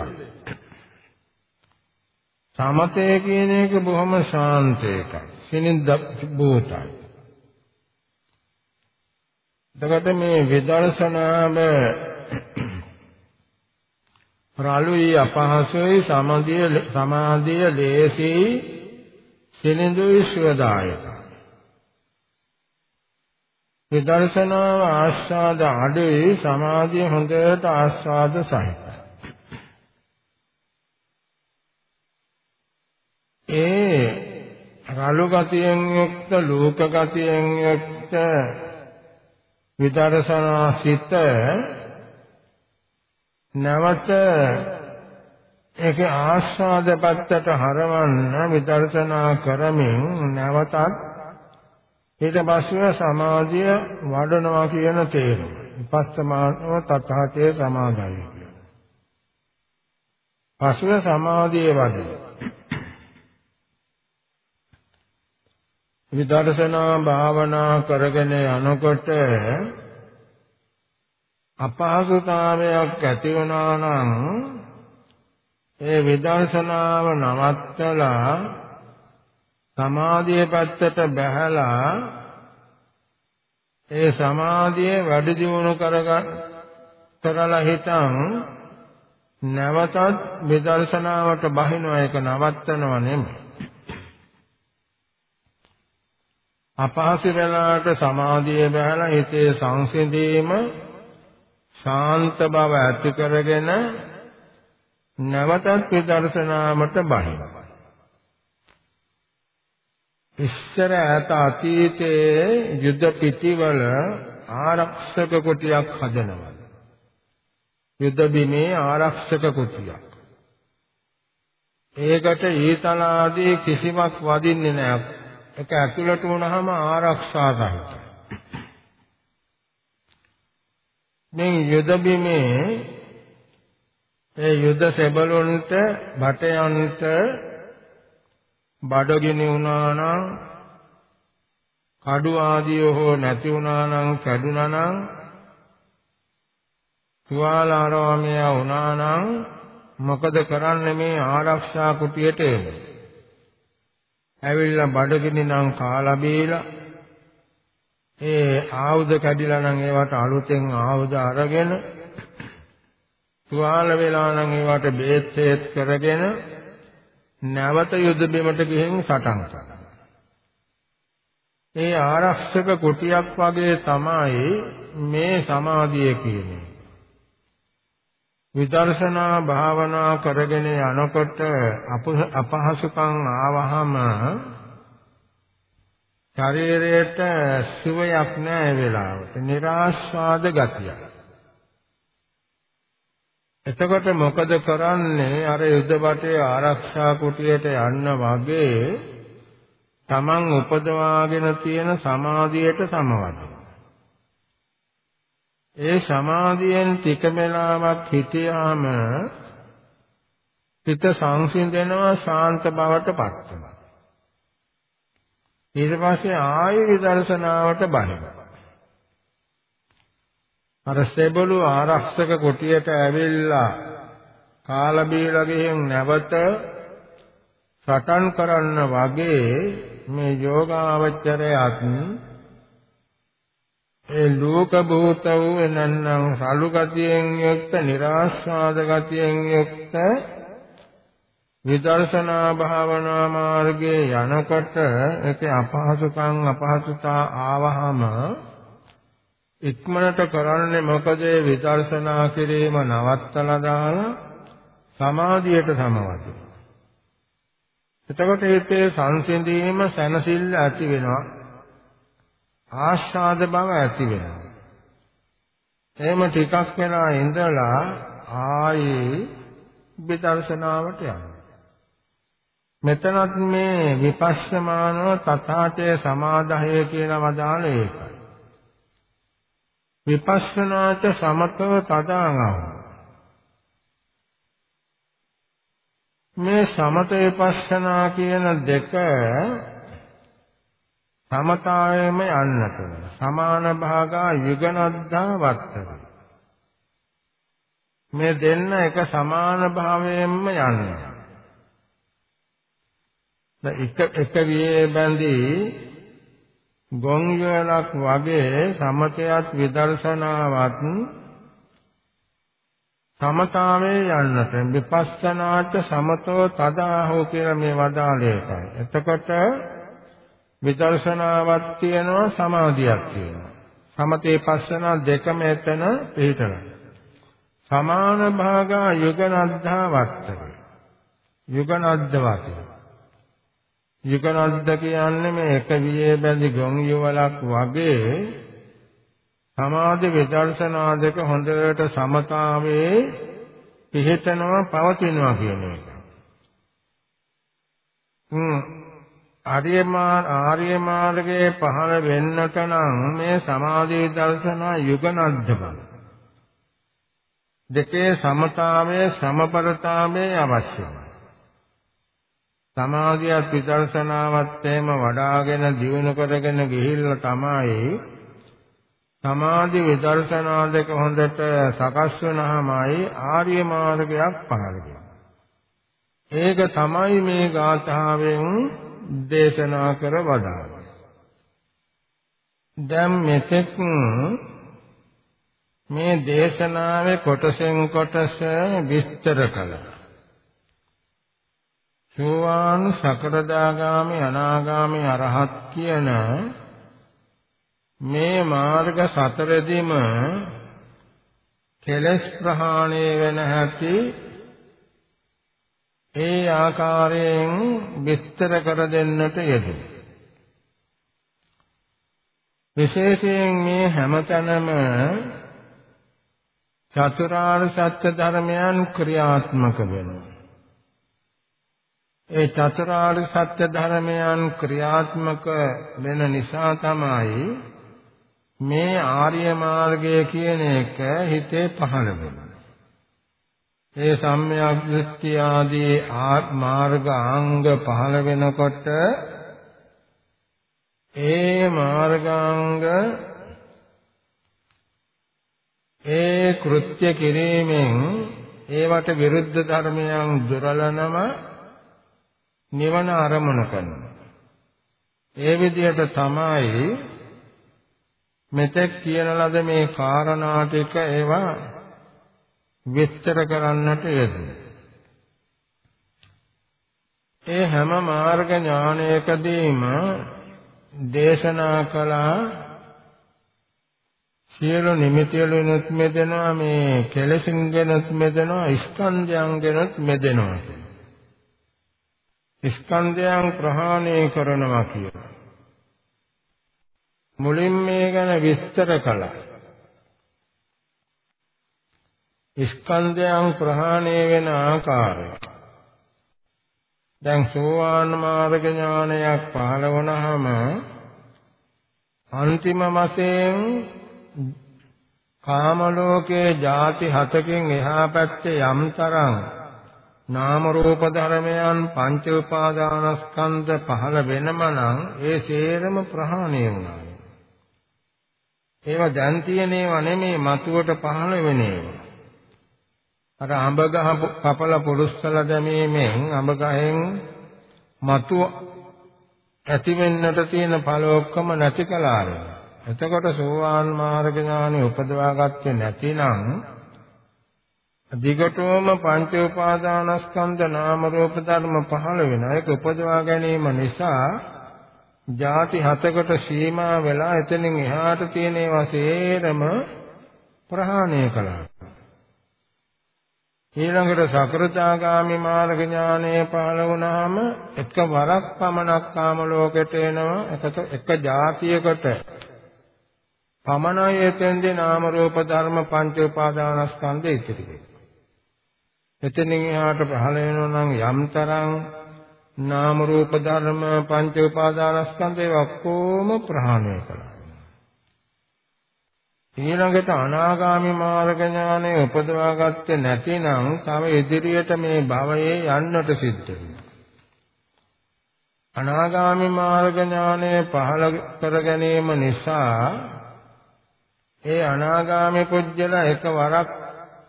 සමතය කියන එක බොහොම ශාන්ත එකක්. සිනින්ද භූතයි. එතකොට මේ විදර්ශනාව රළුයි අපහසුයි සමාධිය සමාධිය ලේසියි සිනිඳුයි සුවදායකයි විදර්ශනාව ආස්වාද අඩුයි සමාධිය හොඳට ආස්වාද සහිතයි. ඒ රළු ගතියෙන් යුක්ත ලෝක ගතියෙන් යුක්ත විදර්ශනා සිත නැවත ඒකේ ආස්වාද පැත්තට හරවන්න විදර්ශනා කරමින් නැවතත් ඊට පස්සේ සමාධිය වඩනවා කියන තේරුම. විපස්සමානෝ තථාතේ සමාධිය කියන. පස්සේ සමාධිය වඩන. විදර්ශනා භාවනා කරගෙන යනකොට අපහසුතාවයක් ඇති වුණා නම් ඒ විදර්ශනාව නවත්තලා සමාධිය පැත්තට බැහැලා ඒ සමාධිය වැඩි දියුණු කරගන්න කරලා හිතන් නැවතත් විදර්ශනාවට බහිනව එක නවත්තනව නෙමෙයි. අපහසු වෙලාවට සමාධිය බහැලා හිතේ සංසිඳීම ශාන්ත බව ඇති කරගෙන නැවතත් විදර්ශනාවට බහිනවා ඉස්සර ඈත අතීතයේ යුද පිටිවල ආරක්ෂක කුටියක් හදනවා. යුද බිමේ ආරක්ෂක කුටියක්. ඒකට ඊතල ආදී කිසිවක් වදින්නේ නැහැ. ඒක ඇතුළට වුණාම ආරක්ෂා රහිතයි. මේ යුද බිමේ ඒ යුද සෙබළුන්ට බටයන්ට බඩගිනි වුණා නම් කඩු ආදිය හෝ නැති වුණා නම් කැඩුනා නම් තුවාල ආරාමය වුණා නම් මොකද කරන්නේ මේ ආරක්ෂා කුටියට එන්නේ ඇවිල්ලා බඩගිනි නම් කාලා බීලා ඒ ආයුධ කැඩිලා නම් ඒවට අලුතෙන් ආයුධ අරගෙන තුවාල වෙලා නම් ඒවට බේත් කරගෙන නැවත යුද බිමට ගිහින් සටන් කරනවා. ඒ ආරක්ෂක කුටියක් වගේ තමයි මේ සමාධිය කියන්නේ. විදර්ශනා භාවනා කරගෙන යනකොට අපහසුකම් ආවහම ශරීරයට සුවයක් නැහැ වෙලාවට. નિરાස්වාද ගතියක්. එතකොට මොකද කරන්නේ අර යුද්ධ බටේ ආරක්ෂා කුටියට යන්න වගේ තමන් උපදවාගෙන තියෙන සමාධියට සමවදින. ඒ සමාධියෙන් ටික වෙලාවක් හිටියාම හිත සංසිඳෙනවා ශාන්ත බවට පත් වෙනවා. ඊට පස්සේ ආයෙ විදර්ශනාවට බහිනවා. අර සෙබළු ආරක්ෂක කුටියට ඇවිල්ලා කාලා බීලා ගිහින් නැවත සටන් කරන්න වගේ මේ යෝගාවචරයත් ඒ ලෝක භූත වූ එනන්නම් සලු ගතියෙන් යුක්ත નિરાස්වාද ගතියෙන් යුක්ත විදර්ශනා භාවනා මාර්ගයේ යනකොට ඒකේ අපහසුකම් අපහසුතා ආවහම ඉක්මනට කරන්නේ මොකද විදර්ශනා කිරීම නවත්තලා දාලා සමාධියට සමවදින. එතකොට ඒකේ සංසිඳීම සැනසෙල්ල ඇති වෙනවා. ආස්වාද බව ඇති වෙනවා. එහෙම ටිකක් වෙනා ඉඳලා ආයේ විදර්ශනාවට යනවා. මෙතනත් මේ විපස්සමානව තථාතේ සමාදහය කියලා වදාළ ඒකයි. විපස්සනාට සමතව තදාගම. මේ සමත විපස්සනා කියන දෙක සමතාවයම යන්නට සමාන භාගා යුගනද්දා වත්තර මේ දෙන්න එක සමාන භාවයෙන්ම යන්නේ එක එක වියේ බැඳී ගොංගලක් වගේ සමතයත් විදර්ශනාවත් සමතාවේ යන්නට විපස්සනාට සමතෝ තදාහෝ කියලා මේ වදාළේ එකයි. එතකොට විදර්ශනාවක් තියෙනවා සමාධියක් තියෙනවා. සමතේ පස්සනා දෙකම එතන පිළිතන. සමාන භාගා යුගනද්ධා වත්තක. යුගනද්ද වාක්‍යය. යුගනද්ද කියන්නේ මේ එක වියේ බැඳි ගොන් යවලක් වගේ සමාධි විදර්ශනා දෙක හොඳට සමතාවේ පිහිටනවා පවතිනවා කියන එක. හ්ම් ආර්ය ආර්ය මාර්ගයේ පහළ වෙන්නට නම් මේ සමාධි දර්ශනා යුගනද්ද බල. දෙකේ සමතාවයේ සමපරතාවයේ අවශ්‍යයි. සමාධියත් විදර්ශනාවත් එහෙම වඩාගෙන දියුණු කරගෙන ගිහිල්ලා තමයි සමාධි විදර්ශනා දෙක හොඳට සකස් වෙනහමයි ආර්ය මාර්ගයක් පහළ ඒක තමයි මේ ගාථාවෙන් දේශනා කර වදාළේ. දැන් මෙතෙක් මේ දේශනාවේ කොටසෙන් කොටස විස්තර කළා. සෝවාන් සකරදාගාමි අනාගාමි අරහත් කියන මේ මාර්ග සතරෙදිම කෙලස් ප්‍රහාණය වෙන හැටි ඒ ආකාරයෙන් විස්තර කර දෙන්නට යෙදුණා. විශේෂයෙන් මේ හැමතැනම චතුරාර්ය සත්‍ය ධර්මයන් ක්‍රියාත්මක වෙනවා. ඒ චතුරාර්ය සත්‍ය ධර්මයන් ක්‍රියාත්මක වෙන නිසා තමයි මේ ආර්ය මාර්ගය කියන එක හිතේ පහළ වෙන්නේ. ඒ සම්‍යක් දෘෂ්ටි ආදී මාර්ග අංග පහළ වෙනකොට ඒ මාර්ගාංග ඒ කෘත්‍ය කිරීමෙන් ඒවට විරුද්ධ ධර්මයන් දුරලනම නිවන අරමුණු කරනවා. ඒ විදිහට තමයි මෙතෙක් කියන ලද මේ කාරණා ටික ඒවා විස්තර කරන්නට යෙදුනේ. ඒ හැම මාර්ග ඥානයකදීම දේශනා කළා සියලු නිමිතිවලුනුත් මෙදෙනවා මේ කෙලෙසින් ගෙනුත් මෙදෙනවා ස්කන්ධයන් ගෙනුත් මෙදෙනවා ස්කන්ධයන් ප්‍රහාණය කරනවා කියලා. මුලින් මේ ගැන විස්තර කළා. ස්කන්ධයන් ප්‍රහාණය වෙන ආකාරය. දැන් සෝවාන් මාර්ග ඥානයක් පහළ වුණාම අන්තිම වශයෙන් කාම ලෝකයේ ಜಾති හතකින් එහා පැත්තේ යම්තරම් නාම රූප ධර්මයන් පංච උපාදානස්කන්ධ පහළ වෙනම නම් ඒ සේරම ප්‍රහාණය වුණා. ඒවා දැන් තියෙන ඒවා නෙමෙයි මතුවට පහළ වෙන ඒවා. අර අඹ ගහ කපල පුරුස්සල දැමීමෙන් අඹ ගහෙන් මතු ඇති වෙන්නට තියෙන ඵල ඔක්කොම නැති කළා වෙනවා. එතකොට සෝවාන් මාර්ග ඥානෙ උපදවා ගත්තේ නැතිනම් දිගටම පංච උපාදානස්කන්ධ නාම රූප ධර්ම පහළ වෙනවා. ඒක උපදවා ගැනීම නිසා ಜಾති හතකට සීමා වෙලා එතනින් එහාට තියෙන ඒවා සේරම ප්‍රහාණය කළා. ඊළඟට සකෘදාගාමි මාර්ග ඥානය පහළ වුණාම එකවරක් පමණක් කාම ලෝකෙට එනවා. එකට එක જાතියකට පමණයි එතෙන්දී නාම රූප ධර්ම පංච උපාදානස්කන්ධය ඉතිරි වෙන්නේ. එතනින් එහාට පහළ වෙනවා නම් යම්තරම් නාම රූප ධර්ම පංච උපාදානස්කන්ධය ඔක්කොම ප්‍රහාණය කළා. ඊළඟට අනාගාමි මාර්ග ඥානය උපදවා ගත්තේ නැතිනම් තව ඉදිරියට මේ භවයේ යන්නට සිද්ධ වෙනවා. අනාගාමි මාර්ග ඥානය පහළ කර ගැනීම නිසා ඒ අනාගාමි පුජ්‍යල එකවරක්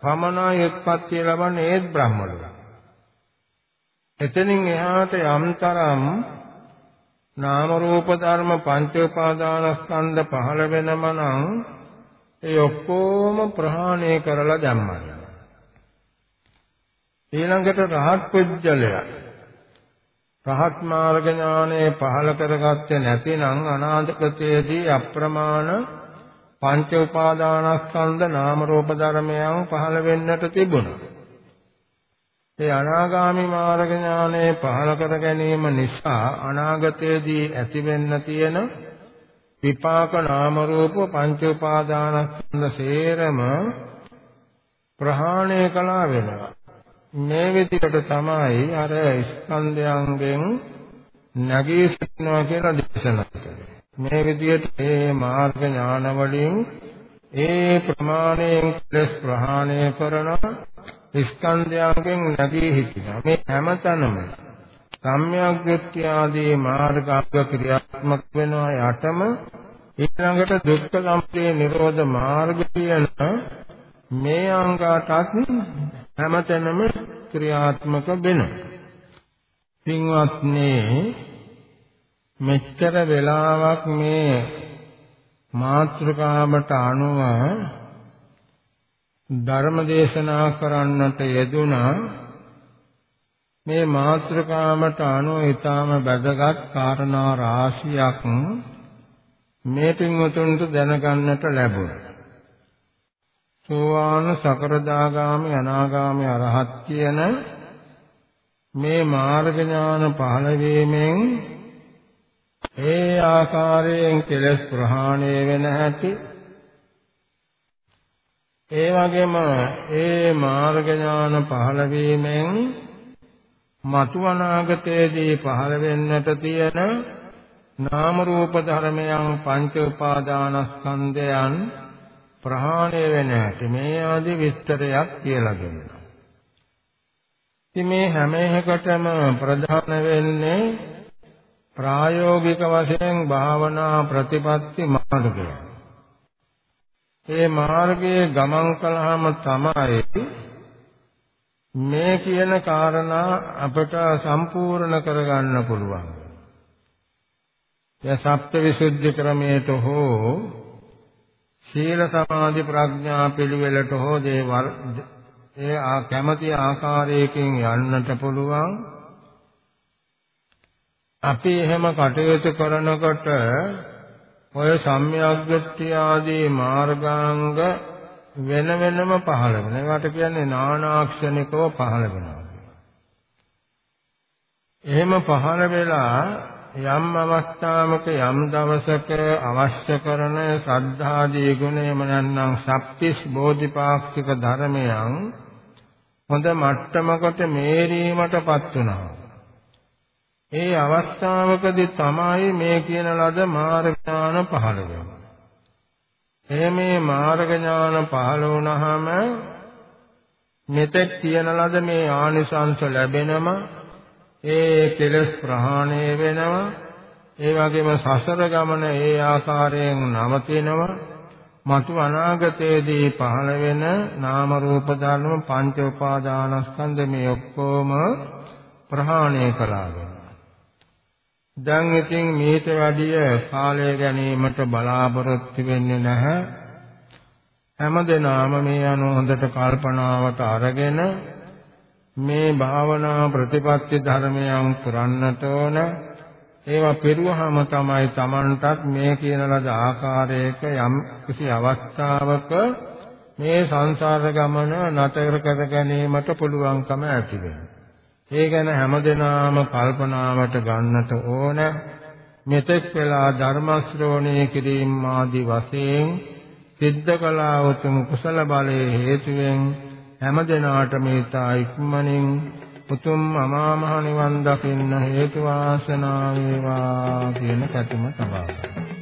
පමණයි උත්පත්ති ලබන්නේ ඒත් බ්‍රහ්ම ලෝක. එතනින් එහාට යම්තරම් නාම රූප ධර්ම පංච උපාදානස්කන්ධ පහළ වෙනම නම් ඒ ඔක්කොම ප්‍රහාණය කරලා දැම්මා. ඊළඟට රහත් පුජ්‍යලය රහත් මාර්ග ඥානය පහළ කරගත්තේ නැතිනම් අනාගතයේදී අප්‍රමාණ පංච උපාදානස්කන්ධ නාම රූප ධර්මයන් පහළ වෙන්නට තිබුණා. ඒ අනාගාමි මාර්ග ඥානය පහළ කර ගැනීම නිසා අනාගතයේදී ඇති වෙන්න තියෙන විපාක නාම රූප පංච උපාදානස්කන්ධ සේරම ප්‍රහාණය කළා වෙනවා. මේ විදිහට තමයි අර ස්කන්ධයන්ගෙන් නැගී සිටිනවා කියලා දේශනා කරන්නේ. මේ විදිහට මේ මාර්ග ඥාන වලින් ඒ ප්‍රමාණයෙන් කෙලස් ප්‍රහාණය කරන ස්කන්ධයන්ගෙන් නැගී හිටිනවා. මේ හැමතැනම සම්‍යක් දෘෂ්ටි ආදී මාර්ග අංග ක්‍රියාත්මක වෙනවා යටම ඊළඟට දුක්ඛ සම්පේ නිරෝධ මාර්ග කියන මේ අංගාටත් හැමතැනම ක්‍රියාත්මක වෙනවා. පින්වත්නි මෙච්චර වෙලාවක් මේ මාත්‍රකාමට අනුව ධර්ම දේශනා කරන්නට යෙදුනා මේ මාත්‍රකාමට අනුව ඊටාම වැදගත් කාරණා රාශියක් මේ පින්වතුන්ට දැනගන්නට ලැබුණා. සෝවාන් සකරදාගාමි අනාගාමි අරහත් කියන මේ මාර්ග ඥාන පහළ වීමෙන් ඒ ආකාරයෙන් කෙලස් ප්‍රහාණය වෙන හැටි ඒ වගේම ඒ මාර්ග ඥාන පහළ වීමෙන් මතු අනාගතයේදී පහළ වෙන්නට තියෙන නාම රූප ධර්මයන් පංච උපාදානස්කන්ධයන් ප්‍රහාණය වෙන හැටි මේ ආදී විස්තරයක් කියලා දෙනවා. ඉතින් මේ හැම එකටම ප්‍රධාන වෙන්නේ ප්‍රායෝගික වශයෙන් භාවනා ප්‍රතිපත්ති මාර්ගය. මේ මාර්ගයේ ගමන් කළාම තමයි මේ කියන කාරණා අපට සම්පූර්ණ කරගන්න පුළුවන්. ඒ සප්තවිසුද්ධි ක්‍රමයට හෝ සීල සමාධි ප්‍රඥා පිළිවෙලට හෝ දේවල් ඒ කැමැති ආකාරයකින් යන්නට පුළුවන්. අපි එහෙම කටයුතු කරනකොට ඔය සම්‍යාග්‍රත්‍ය ආදී මාර්ගාංග වෙන වෙනම පහළ වෙනවා. ඒවට කියන්නේ නානාක්ෂණිකව පහළ වෙනවා. එහෙම පහළ වෙලා යම් අවස්ථාවක යම් දවසක අවශ්‍ය කරන ශ්‍රද්ධාදී ගුණයම නැත්නම් සප්තිස් බෝධිපාක්ෂික ධර්මයන් හොඳ මට්ටමකට මේරීමටපත් වුණා. ඒ අවස්ථාවකදී තමයි මේ කියන ලද මාර්ග ඥාන පහළ වෙන්නේ. එහේ මේ මාර්ග ඥාන පහළ වුණාම මෙතෙක් කියන ලද මේ ආනිසංස ලැබෙනම ඒ කෙලස් ප්‍රහාණය වෙනවා ඒ වගේම සසර ගමන ඒ ආකාරයෙන් නවතිනවා මතු අනාගතයේදී පහළ වෙන නාම රූප ධර්ම පංච උපාදානස්කන්ධ මේ ඔක්කොම ප්‍රහාණය කරාගෙන දැන් ඉතින් මේට වැඩිය කාලය ගැනීමට බලාපොරොත්තු වෙන්නේ නැහැ හැමදෙනාම මේ අනුව හොඳට කල්පනාවට අරගෙන මේ භාවනා ප්‍රතිපත්ති ධර්මයන් පුරන්නට ඕන ඒවා පෙරුවහම තමයි Tamanටත් මේ කියන ලද ආකාරයක යම් කිසි අවස්ථාවක මේ සංසාර ගමන නතර කර ගැනීමට පුළුවන්කම ඇති වෙනවා. ඒ ගැන හැමදෙනාම කල්පනාවට ගන්නට ඕන. මෙතෙක් වෙලා ධර්ම ශ්‍රවණය කිරීම ආදී වශයෙන් සිද්ධ කළා උතුම් කුසල බලයේ හේතුවෙන් හැමදෙනාට මේ තා ඉක්මනින් උතුම් අමා මහ නිවන් දකින්න හේතු වාසනා වේවා කියන කැතුම තබා ගන්න.